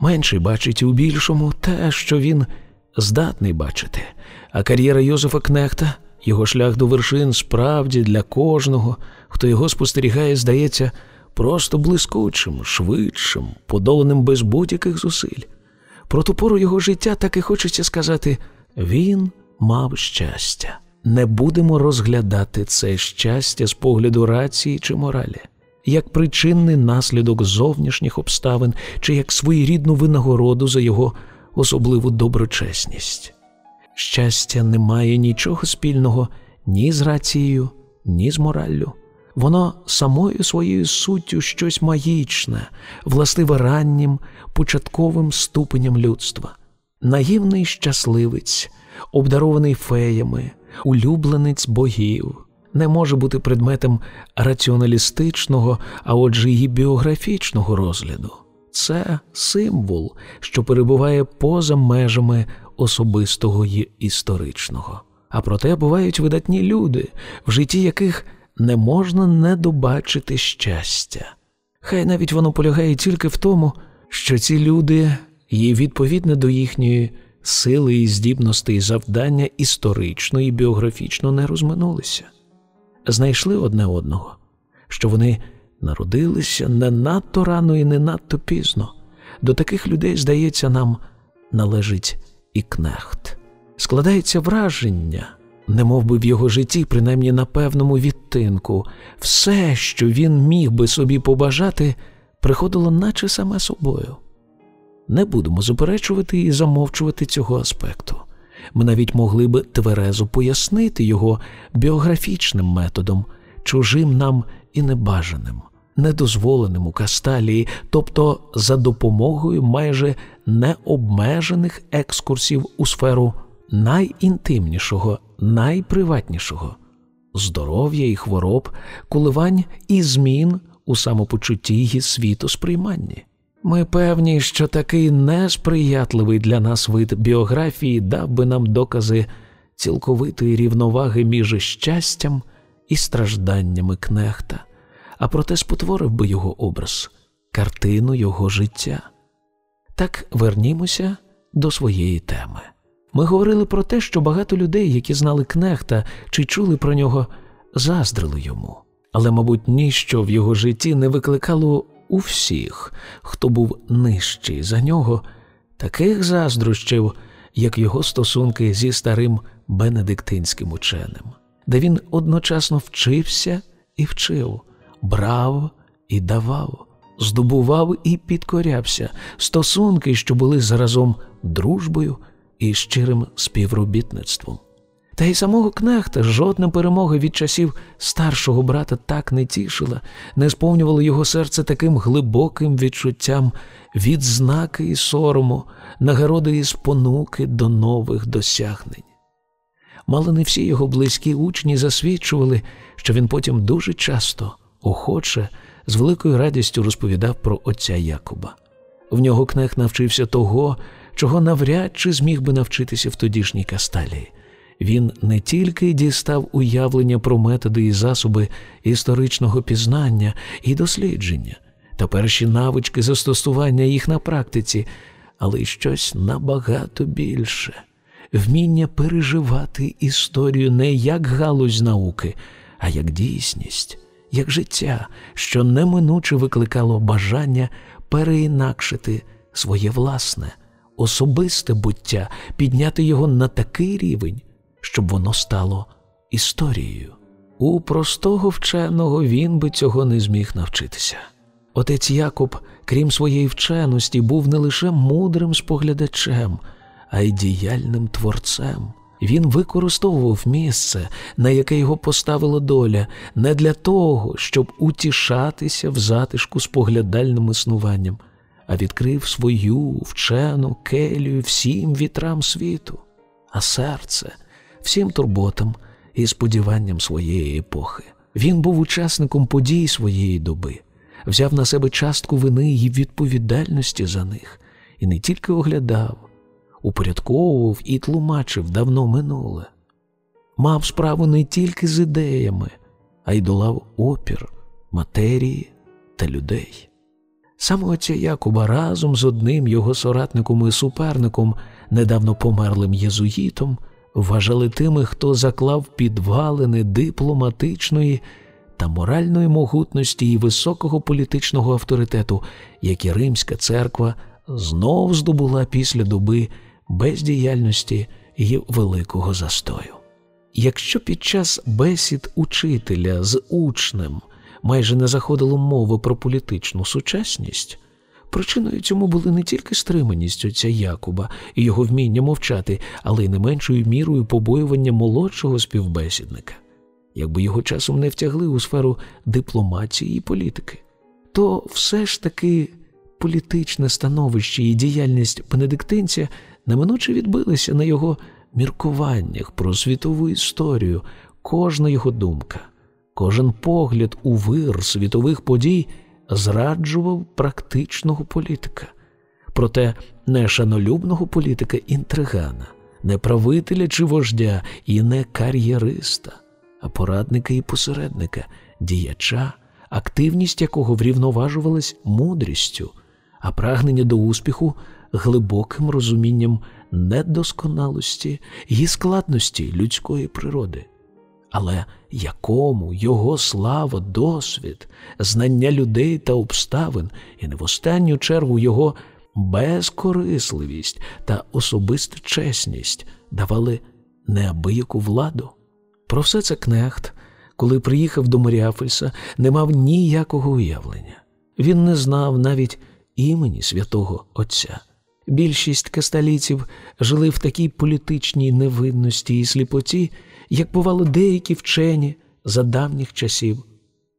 Менший бачить у більшому те, що він здатний бачити, а кар'єра Йозефа Кнехта, його шлях до вершин справді для кожного, хто його спостерігає, здається, просто блискучим, швидшим, подоланим без будь-яких зусиль. Про ту пору його життя так і хочеться сказати він мав щастя. Не будемо розглядати це щастя з погляду рації чи моралі, як причинний наслідок зовнішніх обставин чи як своєрідну винагороду за його особливу доброчесність. Щастя не має нічого спільного ні з рацією, ні з мораллю. Воно самою своєю суттю щось магічне, властиве раннім, початковим ступеням людства, наївний щасливець, обдарований феями, улюбленець богів, не може бути предметом раціоналістичного, а отже, і біографічного розгляду. Це символ, що перебуває поза межами особистого і історичного. А проте бувають видатні люди, в житті яких не можна не добачити щастя. Хай навіть воно полягає тільки в тому, що ці люди є відповідне до їхньої сили і здібностей завдання історично і біографічно не розминулися, знайшли одне одного, що вони народилися не надто рано і не надто пізно. До таких людей, здається, нам належить і кнехт. Складається враження, не би в його житті, принаймні на певному відтинку, все, що він міг би собі побажати, приходило наче саме собою. Не будемо заперечувати і замовчувати цього аспекту. Ми навіть могли би тверезо пояснити його біографічним методом, чужим нам і небажаним, недозволеним у касталії, тобто за допомогою майже необмежених екскурсів у сферу найінтимнішого, найприватнішого здоров'я і хвороб, коливань і змін у самопочутті і світосприйманні. Ми певні, що такий несприятливий для нас вид біографії дав би нам докази цілковитої рівноваги між щастям і стражданнями кнехта, а проте спотворив би його образ, картину його життя. Так вернімося до своєї теми. Ми говорили про те, що багато людей, які знали кнехта чи чули про нього, заздрили йому, але, мабуть, ніщо в його житті не викликало у всіх, хто був нижчий за нього, таких заздрощів, як його стосунки зі старим бенедиктинським ученим, де він одночасно вчився і вчив, брав і давав, здобував і підкорявся стосунки, що були заразом дружбою і щирим співробітництвом. Та й самого кнехта жодна перемога від часів старшого брата так не тішила, не сповнювала його серце таким глибоким відчуттям відзнаки і сорому, нагороди і спонуки до нових досягнень. Мало не всі його близькі учні засвідчували, що він потім дуже часто, охоче, з великою радістю розповідав про отця Якуба. В нього кнех навчився того, чого навряд чи зміг би навчитися в тодішній касталії. Він не тільки дістав уявлення про методи і засоби історичного пізнання і дослідження та перші навички застосування їх на практиці, але й щось набагато більше вміння переживати історію не як галузь науки, а як дійсність, як життя, що неминуче викликало бажання переінакшити своє власне, особисте буття, підняти його на такий рівень, щоб воно стало історією. У простого вченого він би цього не зміг навчитися. Отець Якоб, крім своєї вченості, був не лише мудрим споглядачем, а й діяльним творцем. Він використовував місце, на яке його поставила доля, не для того, щоб утішатися в затишку споглядальним існуванням, а відкрив свою вчену келію всім вітрам світу, а серце всім турботам і сподіванням своєї епохи. Він був учасником подій своєї доби, взяв на себе частку вини і відповідальності за них, і не тільки оглядав, упорядковував і тлумачив давно минуле, мав справу не тільки з ідеями, а й долав опір матерії та людей. Саме отця Якуба разом з одним його соратником і суперником, недавно померлим єзуїтом, вважали тими, хто заклав підвалини дипломатичної та моральної могутності і високого політичного авторитету, які Римська церква знов здобула після доби бездіяльності і великого застою. Якщо під час бесід учителя з учнем майже не заходило мови про політичну сучасність, причиною цьому були не тільки стриманість отця Якуба і його вміння мовчати, але й не меншою мірою побоювання молодшого співбесідника, якби його часом не втягли у сферу дипломатії і політики, то все ж таки політичне становище і діяльність бенедиктинця неминуче відбилися на його міркуваннях про світову історію, кожна його думка, кожен погляд у вир світових подій зраджував практичного політика, проте не шанолюбного політика інтригана, не правителя чи вождя і не кар'єриста, а порадника і посередника, діяча, активність якого врівноважувалась мудрістю, а прагнення до успіху глибоким розумінням недосконалості і складності людської природи. Але якому його слава, досвід, знання людей та обставин, і не в останню чергу його безкорисливість та особиста чесність давали неабияку владу? Про все це кнехт, коли приїхав до Маріафельса, не мав ніякого уявлення. Він не знав навіть імені святого Отця. Більшість касталійців жили в такій політичній невинності і сліпоті, як бувало деякі вчені за давніх часів.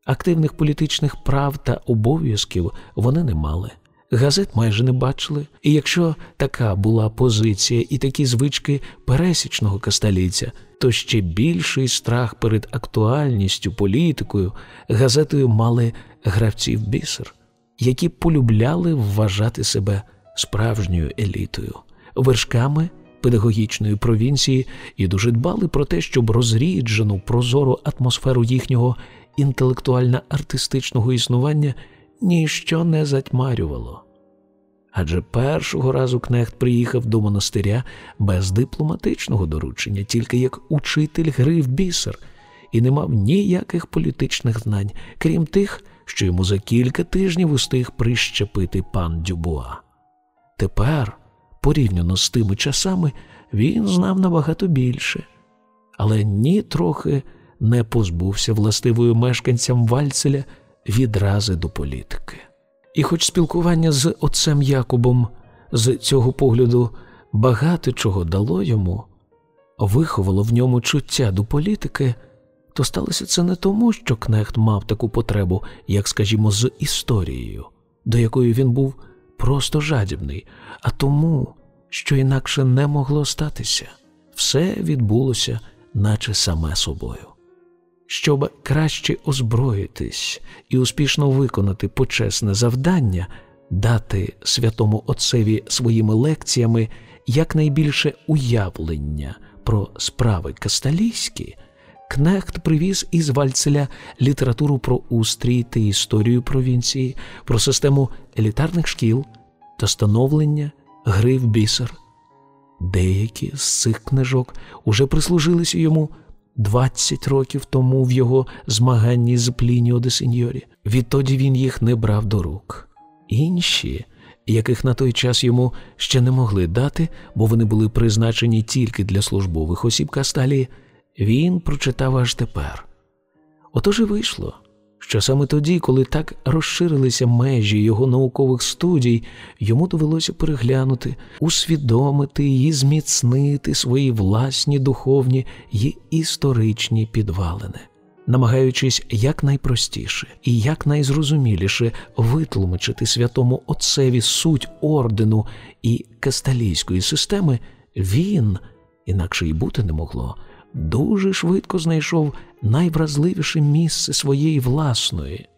Активних політичних прав та обов'язків вони не мали. Газет майже не бачили, і якщо така була позиція і такі звички пересічного касталійця, то ще більший страх перед актуальністю, політикою, газетою мали гравців бісер, які полюбляли вважати себе справжньою елітою, вершками педагогічної провінції і дуже дбали про те, щоб розріджену прозору атмосферу їхнього інтелектуально-артистичного існування ніщо не затьмарювало. Адже першого разу кнехт приїхав до монастиря без дипломатичного доручення, тільки як учитель гри в бісер, і не мав ніяких політичних знань, крім тих, що йому за кілька тижнів устиг прищепити пан Дюбуа. Тепер, порівняно з тими часами, він знав набагато більше, але ні трохи не позбувся властивою мешканцям Вальцеля відрази до політики. І, хоч спілкування з отцем Якубом з цього погляду багато чого дало йому, виховало в ньому чуття до політики, то сталося це не тому, що Кнехт мав таку потребу, як, скажімо, з історією, до якої він був просто жадібний, а тому, що інакше не могло статися, все відбулося, наче саме собою. Щоб краще озброїтись і успішно виконати почесне завдання, дати святому Отцеві своїми лекціями якнайбільше уявлення про справи касталійські, Кнехт привіз із Вальцеля літературу про устрій та історію провінції, про систему елітарних шкіл та становлення гри в бісер. Деякі з цих книжок уже прислужилися йому 20 років тому в його змаганні з Плініо де Сеньорі. Відтоді він їх не брав до рук. Інші, яких на той час йому ще не могли дати, бо вони були призначені тільки для службових осіб Касталії, він прочитав аж тепер. Отож і вийшло, що саме тоді, коли так розширилися межі його наукових студій, йому довелося переглянути, усвідомити і зміцнити свої власні духовні й історичні підвалини, намагаючись якнайпростіше і якнайзрозуміліше витлумачити святому Отцеві суть ордену і касталійської системи, він, інакше й бути не могло дуже швидко знайшов найвразливіше місце своєї власної,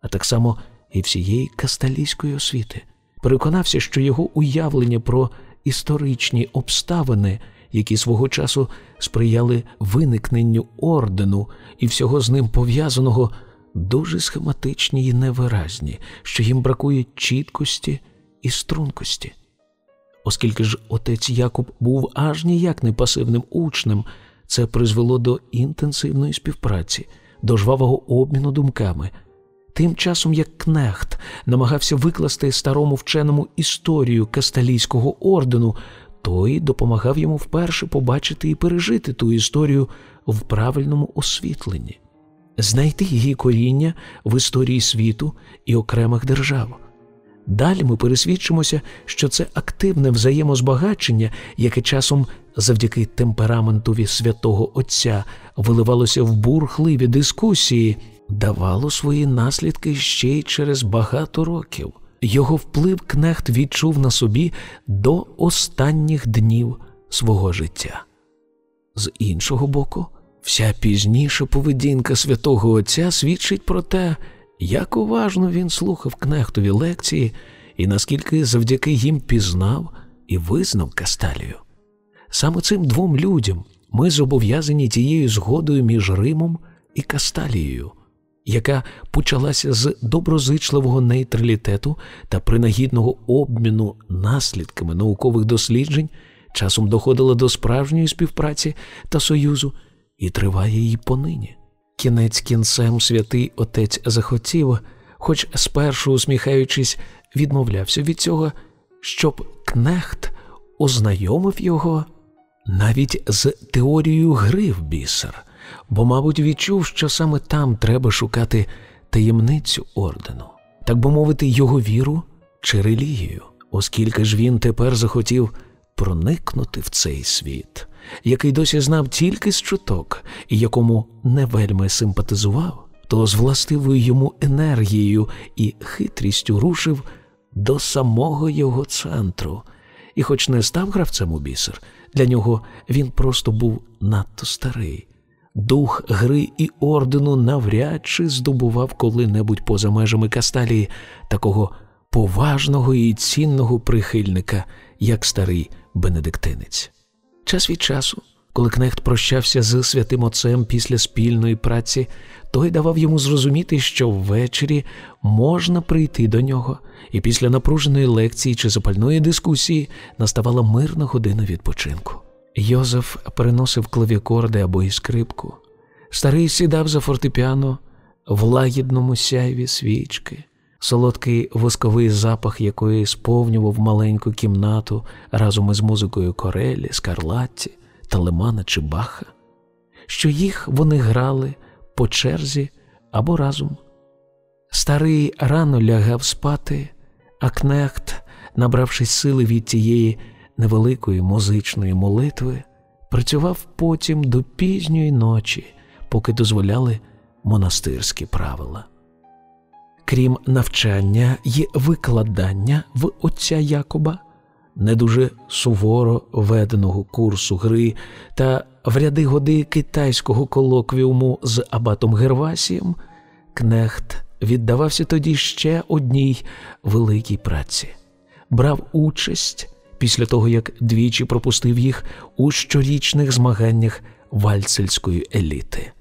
а так само і всієї касталійської освіти. Переконався, що його уявлення про історичні обставини, які свого часу сприяли виникненню ордену і всього з ним пов'язаного, дуже схематичні і невиразні, що їм бракує чіткості і стрункості. Оскільки ж отець Якуб був аж ніяк не пасивним учнем, це призвело до інтенсивної співпраці, до жвавого обміну думками. Тим часом як Кнехт намагався викласти старому вченому історію касталійського ордену, той допомагав йому вперше побачити і пережити ту історію в правильному освітленні, знайти її коріння в історії світу і окремих держав. Далі ми пересвідчимося, що це активне взаємозбагачення, яке часом завдяки темпераментові святого Отця виливалося в бурхливі дискусії, давало свої наслідки ще й через багато років. Його вплив Кнехт відчув на собі до останніх днів свого життя. З іншого боку, вся пізніша поведінка святого Отця свідчить про те, як уважно він слухав Кнехтові лекції і наскільки завдяки їм пізнав і визнав Касталію. Саме цим двом людям ми зобов'язані тією згодою між Римом і Касталією, яка почалася з доброзичливого нейтралітету та принагідного обміну наслідками наукових досліджень, часом доходила до справжньої співпраці та союзу і триває її понині. Кінець кінцем святий отець захотів, хоч спершу усміхаючись, відмовлявся від цього, щоб кнехт ознайомив його навіть з теорією гри в бісер, бо, мабуть, відчув, що саме там треба шукати таємницю ордену, так би мовити, його віру чи релігію, оскільки ж він тепер захотів проникнути в цей світ, який досі знав тільки з чуток і якому не вельми симпатизував, то з властивою йому енергією і хитрістю рушив до самого його центру. І, хоч не став гравцем у бісер, для нього він просто був надто старий. Дух гри і ордену навряд чи здобував коли-небудь поза межами Касталії такого поважного і цінного прихильника, як старий бенедиктинець. Час від часу, коли Кнехт прощався з святим отцем після спільної праці, той давав йому зрозуміти, що ввечері можна прийти до нього, і після напруженої лекції чи запальної дискусії наставала мирна година відпочинку. Йозеф переносив клавікорди або і скрипку. Старий сідав за фортепіано, в лагідному сяйві свічки, солодкий восковий запах якої сповнював маленьку кімнату разом із музикою Корелі, Скарлатті, Талемана чи Баха, що їх вони грали по черзі або разом. Старий рано лягав спати, а кнехт, набравшись сили від тієї невеликої музичної молитви, працював потім до пізньої ночі, поки дозволяли монастирські правила. Крім навчання і викладання в отця Якоба, не дуже суворо веденого курсу гри та в ряди годи китайського колоквіуму з абатом Гервасієм, Кнехт віддавався тоді ще одній великій праці, брав участь після того, як двічі пропустив їх у щорічних змаганнях вальцельської еліти.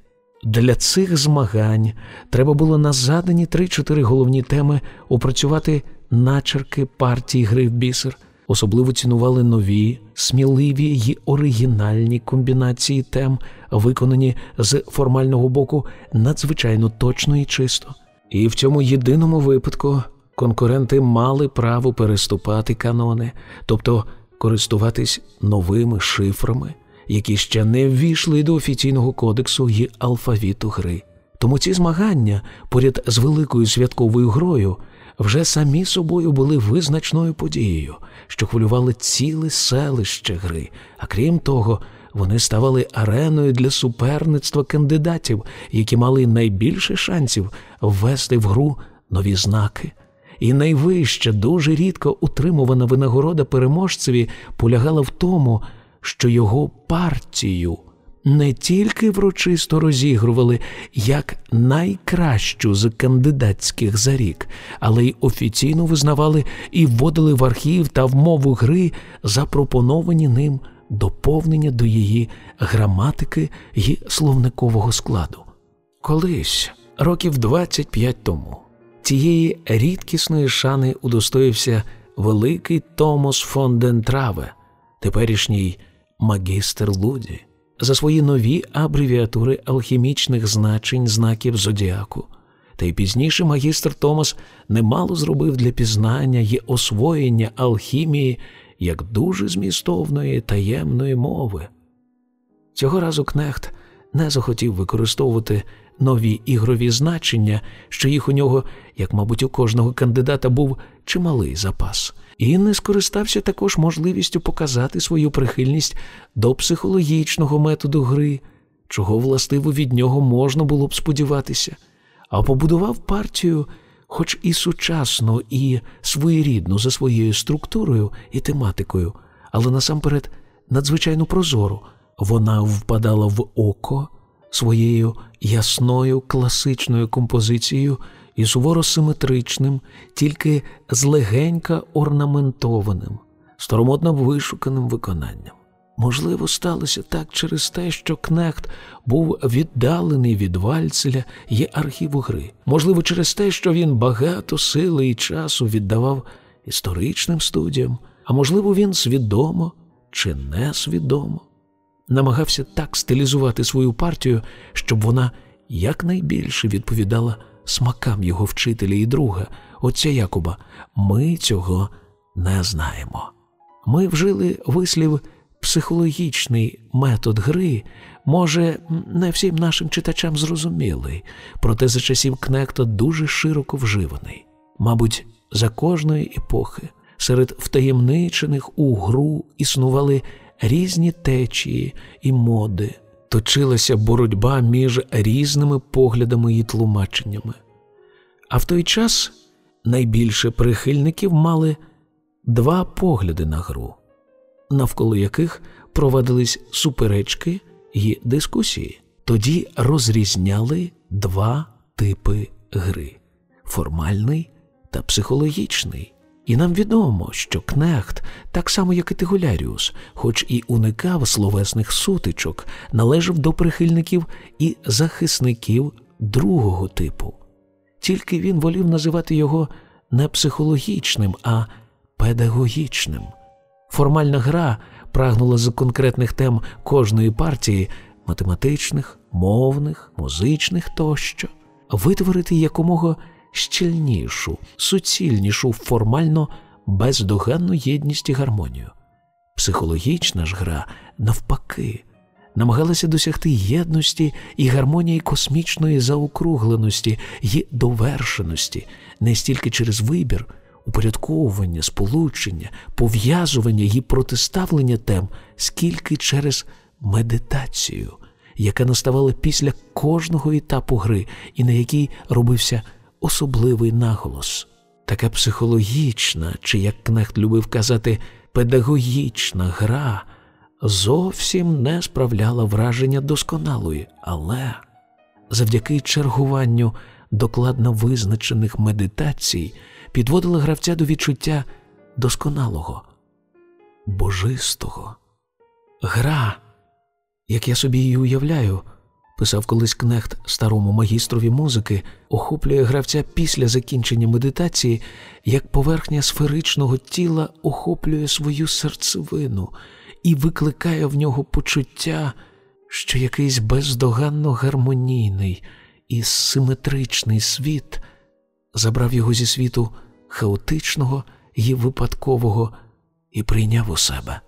Для цих змагань треба було на задані 3-4 головні теми опрацювати начерки партії гри в бісер, особливо цінували нові, сміливі й оригінальні комбінації тем, виконані з формального боку надзвичайно точно і чисто. І в цьому єдиному випадку конкуренти мали право переступати канони, тобто користуватись новими шифрами, які ще не ввійшли до офіційного кодексу й алфавіту гри. Тому ці змагання поряд з великою святковою грою вже самі собою були визначною подією, що хвилювали ціле селище гри, а крім того, вони ставали ареною для суперництва кандидатів, які мали найбільше шансів ввести в гру нові знаки. І найвища, дуже рідко утримувана винагорода переможцеві полягала в тому, що його партію не тільки врочисто розігрували як найкращу з кандидатських за рік, але й офіційно визнавали і вводили в архів та в мову гри запропоновані ним доповнення до її граматики й словникового складу. Колись, років 25 тому, цієї рідкісної шани удостоївся великий Томос фон Дентраве, теперішній магістр Луді, за свої нові абревіатури алхімічних значень знаків зодіаку. Та й пізніше магістр Томас немало зробив для пізнання й освоєння алхімії як дуже змістовної таємної мови. Цього разу Кнехт не захотів використовувати нові ігрові значення, що їх у нього, як, мабуть, у кожного кандидата, був чималий запас, і не скористався також можливістю показати свою прихильність до психологічного методу гри, чого властиво від нього можна було б сподіватися, а побудував партію хоч і сучасну, і своєрідну за своєю структурою і тематикою, але насамперед надзвичайно прозору. Вона впадала в око своєю ясною класичною композицією і суворо симетричним, тільки злегенька орнаментованим, старомодно вишуканим виконанням. Можливо, сталося так через те, що Кнехт був віддалений від Вальцеля і архіву гри. Можливо, через те, що він багато сили і часу віддавав історичним студіям, а можливо, він свідомо чи несвідомо намагався так стилізувати свою партію, щоб вона якнайбільше відповідала смакам його вчителя і друга, отця Якуба. Ми цього не знаємо. Ми вжили вислів психологічний метод гри, може, не всім нашим читачам зрозумілий, проте за часів Кнекта дуже широко вживаний. Мабуть, за кожної епохи серед втаємничених у гру існували різні течії і моди, точилася боротьба між різними поглядами і тлумаченнями. А в той час найбільше прихильників мали два погляди на гру навколо яких проводились суперечки і дискусії. Тоді розрізняли два типи гри формальний та психологічний. І нам відомо, що Кнехт, так само як і Тигуляріус, хоч і уникав словесних сутичок, належав до прихильників і захисників другого типу. Тільки він волів називати його не психологічним, а педагогічним. Формальна гра прагнула з конкретних тем кожної партії математичних, мовних, музичних тощо, витворити якомога щільнішу, суцільнішу, формально бездоганну єдність і гармонію. Психологічна ж гра, навпаки, намагалася досягти єдності і гармонії космічної заокругленості і довершеності не стільки через вибір, упорядковування, сполучення, пов'язування і протиставлення тем, скільки через медитацію, яка наставала після кожного етапу гри і на якій робився особливий наголос. Така психологічна, чи як кнехт любив казати, педагогічна гра зовсім не справляла враження досконалої, але завдяки чергуванню докладно визначених медитацій підводила гравця до відчуття досконалого, божистого. Гра, як я собі її уявляю, писав колись кнехт старому магістрові музики, охоплює гравця після закінчення медитації, як поверхня сферичного тіла охоплює свою серцевину і викликає в нього почуття, що якийсь бездоганно гармонійний і симетричний світ забрав його зі світу хаотичного і випадкового і прийняв у себе.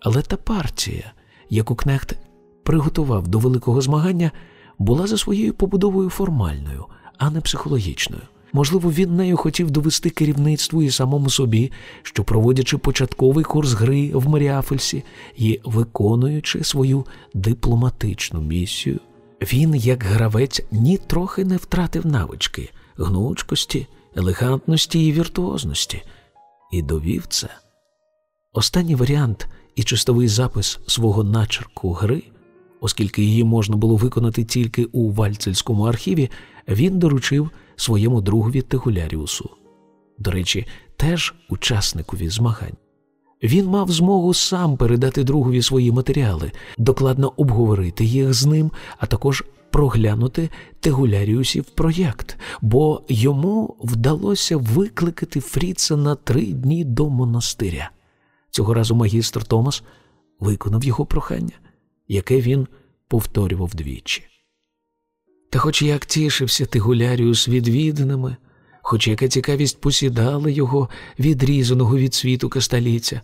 Але та партія, яку Кнехт приготував до великого змагання, була за своєю побудовою формальною, а не психологічною. Можливо, він нею хотів довести керівництву і самому собі, що, проводячи початковий курс гри в Маріафельсі і виконуючи свою дипломатичну місію, він, як гравець, ні трохи не втратив навички, гнучкості, елегантності і віртуозності, і довів це. Останній варіант і чистовий запис свого начерку гри, оскільки її можна було виконати тільки у Вальцельському архіві, він доручив своєму другові Тегуляріусу. До речі, теж учасникові змагань. Він мав змогу сам передати другові свої матеріали, докладно обговорити їх з ним, а також проглянути Тегуляріусів проєкт, бо йому вдалося викликати Фріца на три дні до монастиря. Цього разу магістр Томас виконав його прохання, яке він повторював двічі. Та, хоч як тішився Тигуляріус відвіданими, хоч яка цікавість посідала його, відрізаного від світу касталіця,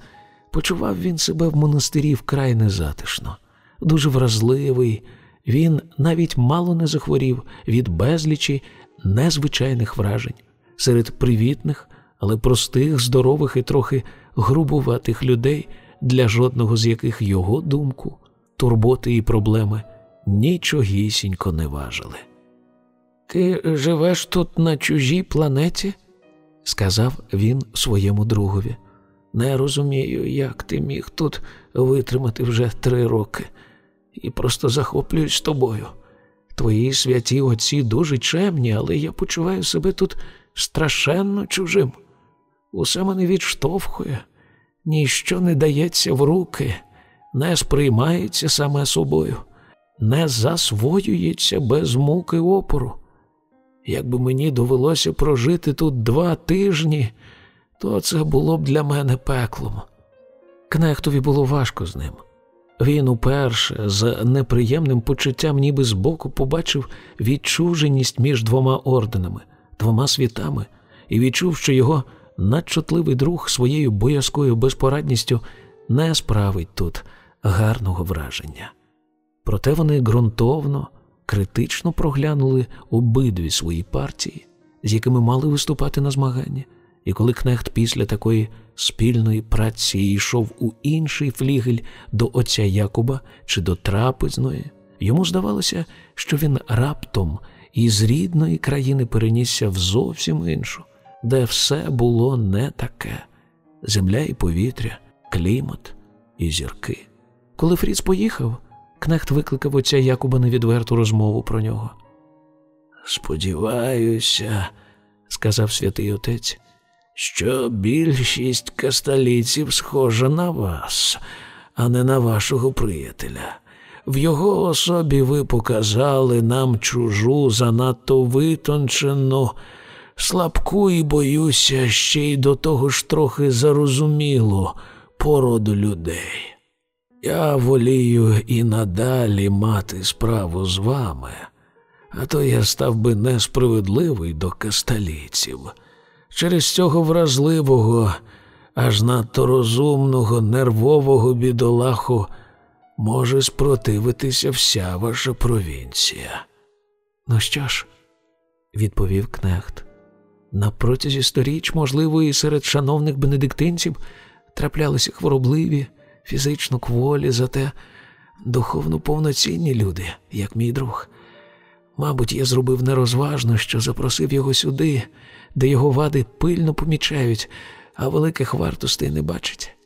почував він себе в монастирі вкрай незатишно, дуже вразливий. Він навіть мало не захворів від безлічі незвичайних вражень серед привітних, але простих, здорових і трохи грубуватих людей, для жодного з яких його думку, турботи і проблеми нічогісінько не важили. Ти живеш тут на чужій планеті? сказав він своєму другові. Не розумію, як ти міг тут витримати вже три роки, і просто захоплююсь тобою. Твої святі отці дуже чемні, але я почуваю себе тут страшенно чужим. Усе мене відштовхує, ніщо не дається в руки, не сприймається саме собою не засвоюється без муки опору. Якби мені довелося прожити тут два тижні, то це було б для мене пеклом. Кнехтові було важко з ним. Він уперше з неприємним почуттям, ніби збоку, побачив відчуженість між двома орденами, двома світами, і відчув, що його надчутливий друг своєю боязкою безпорадністю не справить тут гарного враження. Проте вони ґрунтовно, критично проглянули обидві свої партії, з якими мали виступати на змагання, і коли Кнехт після такої спільної праці йшов у інший флігель до отця Якуба чи до трапезної, йому здавалося, що він раптом із рідної країни перенісся в зовсім іншу, де все було не таке земля і повітря, клімат і зірки. Коли Фріц поїхав, Кнехт викликав отця Якуба на відверту розмову про нього. Сподіваюся, сказав святий отець, що більшість касталійців схожа на вас, а не на вашого приятеля. В його особі ви показали нам чужу, занадто витончену, слабку і боюся, ще й до того ж трохи зарозумілу породу людей. Я волію і надалі мати справу з вами, а то я став би несправедливий до касталійців. Через цього вразливого, аж надто розумного, нервового бідолаху може спротивитися вся ваша провінція. Ну що ж, відповів кнехт. На протязі сторіч, можливо, і серед шановних бенедиктинців траплялися хворобливі, фізично кволі, зате духовно повноцінні люди, як мій друг. Мабуть, я зробив нерозважно, що запросив його сюди, де його вади пильно помічають, а великих вартостей не бачать.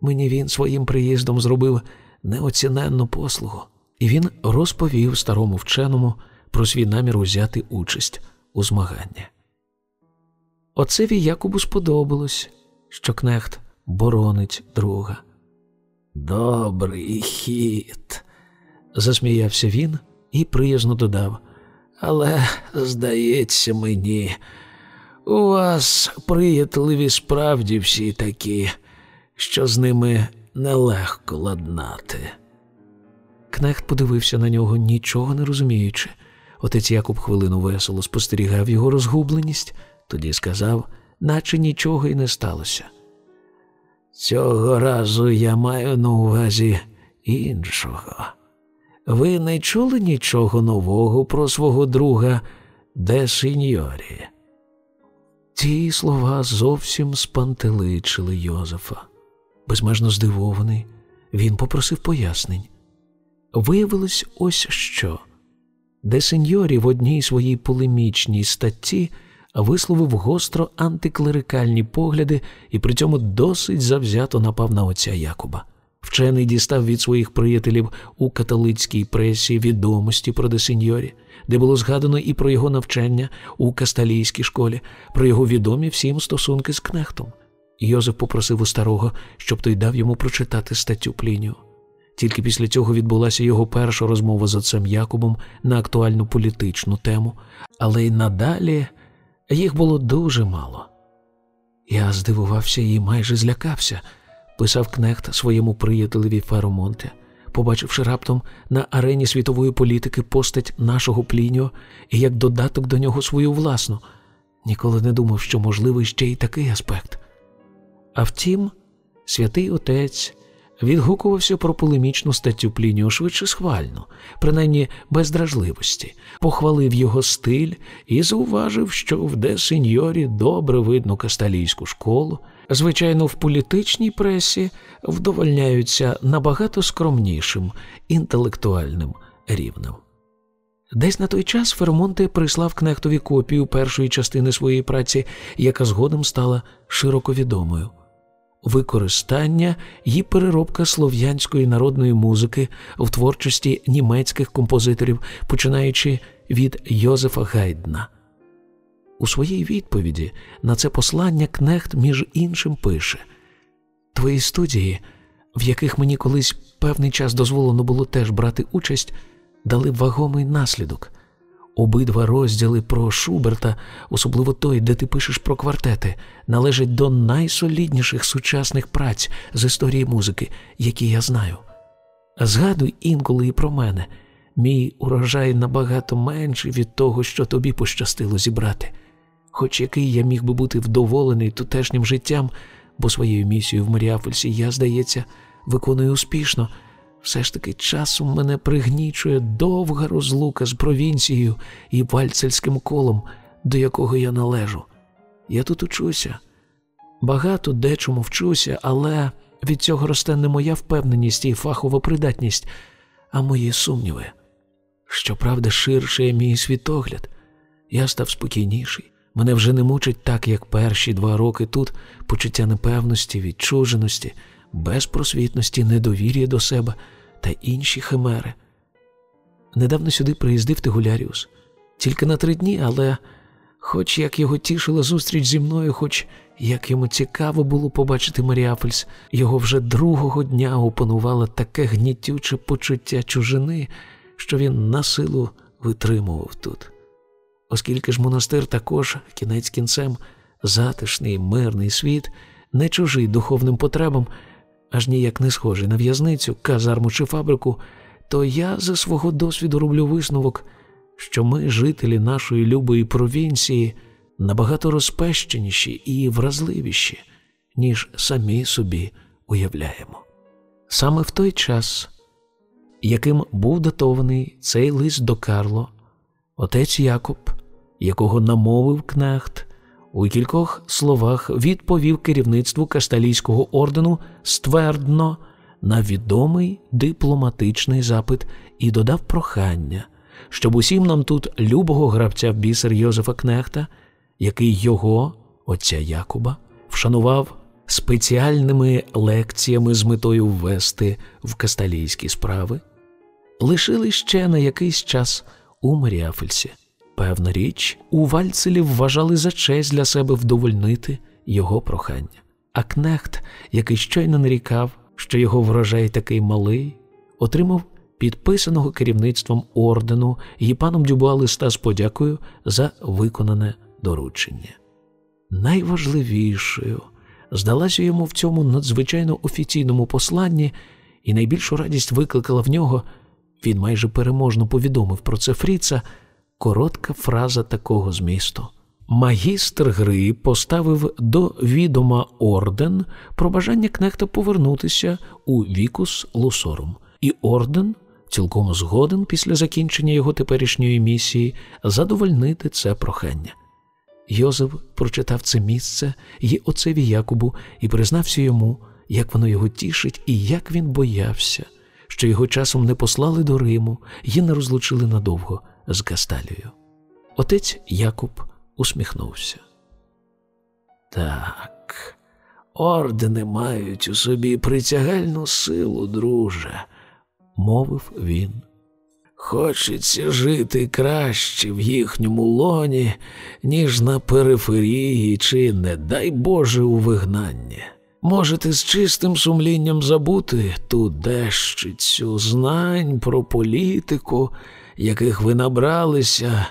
Мені він своїм приїздом зробив неоціненну послугу, і він розповів старому вченому про свій намір узяти участь у змаганні. Оцеві Якубу сподобалось, що кнехт боронить друга. Добрий хід, засміявся він і приязно додав. Але, здається мені, у вас приятеливі справді всі такі, що з ними нелегко ладнати. Кнехт подивився на нього, нічого не розуміючи. Отець Якуб хвилину весело спостерігав його розгубленість, тоді сказав, наче нічого й не сталося. Цього разу я маю на увазі іншого. Ви не чули нічого нового про свого друга де сеньорі? Ті слова зовсім спантеличили Йозефа. Безмежно здивований, він попросив пояснень. Виявилось ось що. Де сеньорі в одній своїй полемічній статті висловив гостро антиклерикальні погляди і при цьому досить завзято напав на отця Якуба. Вчений дістав від своїх приятелів у католицькій пресі відомості про де сеньорі, де було згадано і про його навчання у касталійській школі, про його відомі всім стосунки з кнехтом. Йозеф попросив у старого, щоб той дав йому прочитати статтю Плінію. Тільки після цього відбулася його перша розмова з отцем Якубом на актуальну політичну тему, але й надалі їх було дуже мало. Я здивувався і майже злякався, писав кнехт своєму приятелеві Феромонте, побачивши раптом на арені світової політики постать нашого Пліньо і як додаток до нього свою власну. Ніколи не думав, що можливий ще й такий аспект. А втім, святий отець відгукувався про полемічну статтю Плініо швидше схвально, принаймні без дражливості, похвалив його стиль і зауважив, що в де сеньорі добре видно касталійську школу. Звичайно, в політичній пресі вдовольняються набагато скромнішим інтелектуальним рівнем. Десь на той час Фермонте прислав кнехтові копію першої частини своєї праці, яка згодом стала широко відомою використання і переробка слов'янської народної музики в творчості німецьких композиторів, починаючи від Йозефа Гайдна. У своїй відповіді на це послання Кнехт, між іншим, пише Твої студії, в яких мені колись певний час дозволено було теж брати участь, дали вагомий наслідок. Обидва розділи про Шуберта, особливо той, де ти пишеш про квартети, належать до найсолідніших сучасних праць з історії музики, які я знаю. Згадуй інколи і про мене. Мій урожай набагато менший від того, що тобі пощастило зібрати, хоч який я міг би бути вдоволений тутешнім життям, бо своєю місією в Маріафельсі я, здається, виконую успішно. Все ж таки часом мене пригнічує довга розлука з провінцією і вальцельським колом, до якого я належу. Я тут учуся, багато дечому вчуся, але від цього росте не моя впевненість і фахова придатність, а мої сумніви. Щоправда, ширше мій світогляд, я став спокійніший. Мене вже не мучить так, як перші два роки тут почуття непевності, відчуженості безпросвітності, недовір'я до себе та інші химери. Недавно сюди приїздив Тигуляріус. Тільки на три дні, але, хоч як його тішила зустріч зі мною, хоч як йому цікаво було побачити Маріафельс, його вже другого дня опанувало таке гнітюче почуття чужини, що він на силу витримував тут. Оскільки ж монастир також кінець кінцем затишний, мирний світ, не чужий духовним потребам, аж ніяк не схожий на в'язницю, казарму чи фабрику, то я за свого досвіду роблю висновок, що ми, жителі нашої любої провінції, набагато розпещеніші і вразливіші, ніж самі собі уявляємо. Саме в той час, яким був датований цей лист до Карло, отець Якоб, якого намовив кнехт, у кількох словах відповів керівництву Касталійського ордену ствердно на відомий дипломатичний запит і додав прохання, щоб усім нам тут любого гравця в бісер Йозефа Кнехта, який його, отця Якуба, вшанував спеціальними лекціями з метою ввести в касталійські справи, лишили ще на якийсь час у Маріафельсі. Певна річ, у Вальцелі вважали за честь для себе вдовольнити його прохання. А кнехт, який щойно нарікав, що його врожай такий малий, отримав підписаного керівництвом ордену і паном Дюбуа листа з подякою за виконане доручення. Найважливішою здалася йому в цьому надзвичайно офіційному посланні, і найбільшу радість викликала в нього. Він майже переможно повідомив про це Фріца коротка фраза такого змісту. Магістр гри поставив до відома орден про бажання кнехта повернутися у вікус лусорум, і орден цілком згоден після закінчення його теперішньої місії задовольнити це прохання. Йозеф прочитав це місце й отцеві Якубу і признався йому, як воно його тішить і як він боявся, що його часом не послали до Риму і не розлучили надовго з Касталією. Отець Якуб усміхнувся. Так, ордени мають у собі притягальну силу, друже, мовив він. Хочеться жити краще в їхньому лоні, ніж на периферії, чи, не дай Боже, у вигнанні. Можете з чистим сумлінням забути ту дещицю знань про політику, яких ви набралися,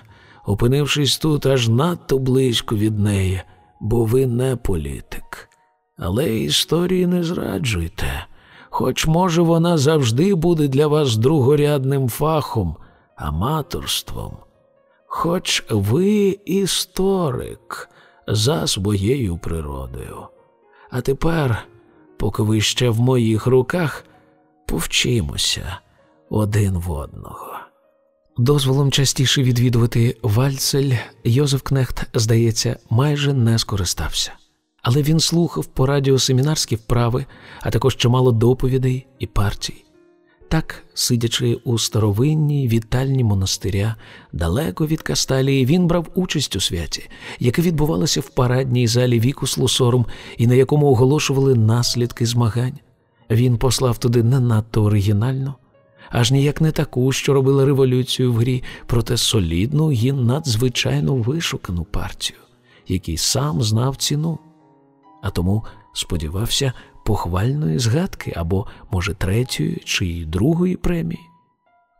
опинившись тут аж надто близько від неї, бо ви не політик. Але історії не зраджуйте, хоч, може, вона завжди буде для вас другорядним фахом, аматорством. Хоч ви історик за своєю природою. А тепер, поки ви ще в моїх руках, повчимося один в одного. Дозволом частіше відвідувати Вальцель Йозеф Кнехт, здається, майже не скористався. Але він слухав по радіо семінарські вправи, а також чимало доповідей і партій. Так, сидячи у старовинній вітальні монастиря, далеко від Касталії, він брав участь у святі, яке відбувалося в парадній залі віку Слусорум і на якому оголошували наслідки змагань. Він послав туди не надто оригінально аж ніяк не таку, що робила революцію в грі, проте солідну і надзвичайно вишукану партію, який сам знав ціну, а тому сподівався похвальної згадки або, може, третьої чи другої премії.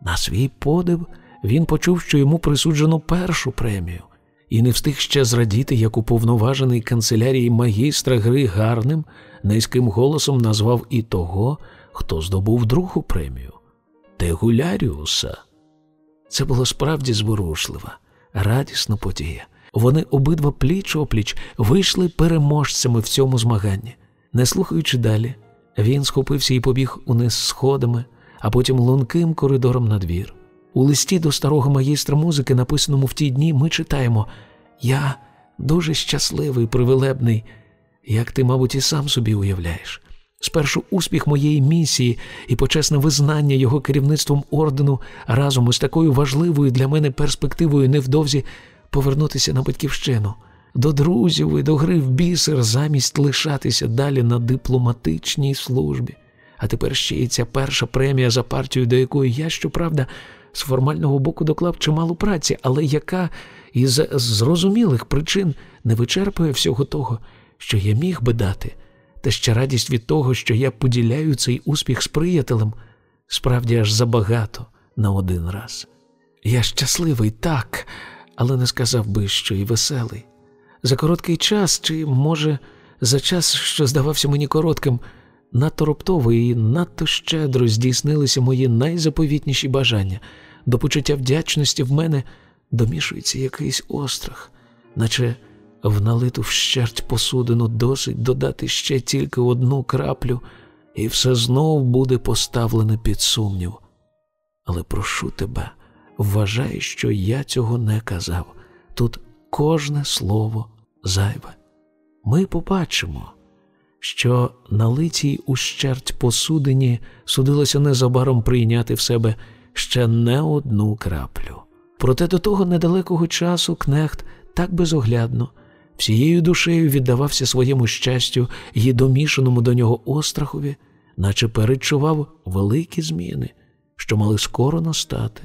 На свій подив він почув, що йому присуджено першу премію, і не встиг ще зрадіти, як уповноважений канцелярії магістра гри гарним, низьким голосом назвав і того, хто здобув другу премію. Тегуляріуса. Це було справді зворушлива, радісна подія. Вони обидва пліч опліч вийшли переможцями в цьому змаганні. Не слухаючи далі, він схопився і побіг униз сходами, а потім лунким коридором на двір. У листі до старого магістра музики, написаному в ті дні, ми читаємо: Я дуже щасливий, привилебний, як ти, мабуть, і сам собі уявляєш. Спершу успіх моєї місії і почесне визнання його керівництвом ордену разом із такою важливою для мене перспективою невдовзі повернутися на батьківщину, до друзів і до гри в бісер замість лишатися далі на дипломатичній службі. А тепер ще й ця перша премія за партію, до якої я, щоправда, з формального боку доклав чимало праці, але яка із зрозумілих причин не вичерпує всього того, що я міг би дати та ще радість від того, що я поділяю цей успіх з приятелем, справді аж забагато на один раз. Я щасливий так, але не сказав би, що і веселий. За короткий час, чи, може, за час, що здавався мені коротким, надто раптово і надто щедро здійснилися мої найзаповітніші бажання. до почуття вдячності в мене домішується якийсь острах, наче в налиту вщерть посудину досить додати ще тільки одну краплю, і все знов буде поставлене під сумнів. Але прошу тебе, вважай, що я цього не казав. Тут кожне слово зайве. Ми побачимо, що на литій ущерть посудині судилося незабаром прийняти в себе ще не одну краплю. Проте до того недалекого часу кнехт так безоглядно, всією душею віддавався своєму щастю і домішаному до нього острахові, наче передчував великі зміни, що мали скоро настати.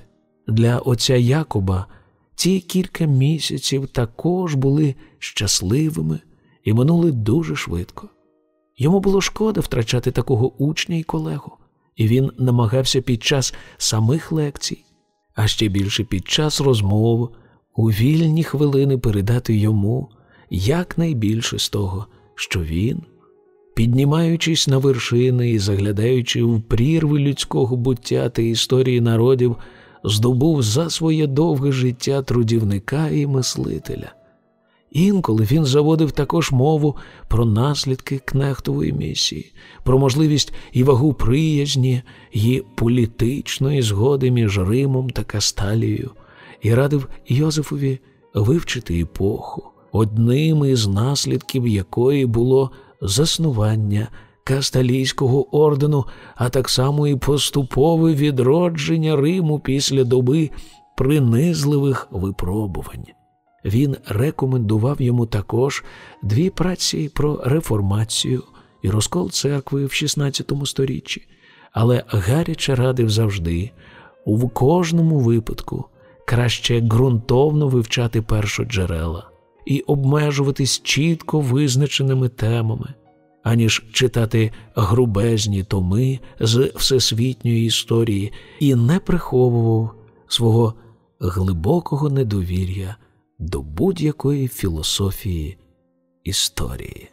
Для отця Якоба ці кілька місяців також були щасливими і минули дуже швидко. Йому було шкода втрачати такого учня і колегу, і він намагався під час самих лекцій, а ще більше під час розмов у вільні хвилини передати йому якнайбільше з того, що він, піднімаючись на вершини і заглядаючи в прірви людського буття та історії народів, здобув за своє довге життя трудівника і мислителя. Інколи він заводив також мову про наслідки кнехтової місії, про можливість і вагу приязні, і політичної згоди між Римом та Касталією, і радив Йозефові вивчити епоху, одним із наслідків якої було заснування Касталійського ордену, а так само і поступове відродження Риму після доби принизливих випробувань. Він рекомендував йому також дві праці про реформацію і розкол церкви в XVI сторіччі, але гаряче радив завжди, у кожному випадку краще ґрунтовно вивчати першоджерела і обмежуватись чітко визначеними темами, аніж читати грубезні томи з всесвітньої історії і не приховував свого глибокого недовір'я до будь-якої філософії історії.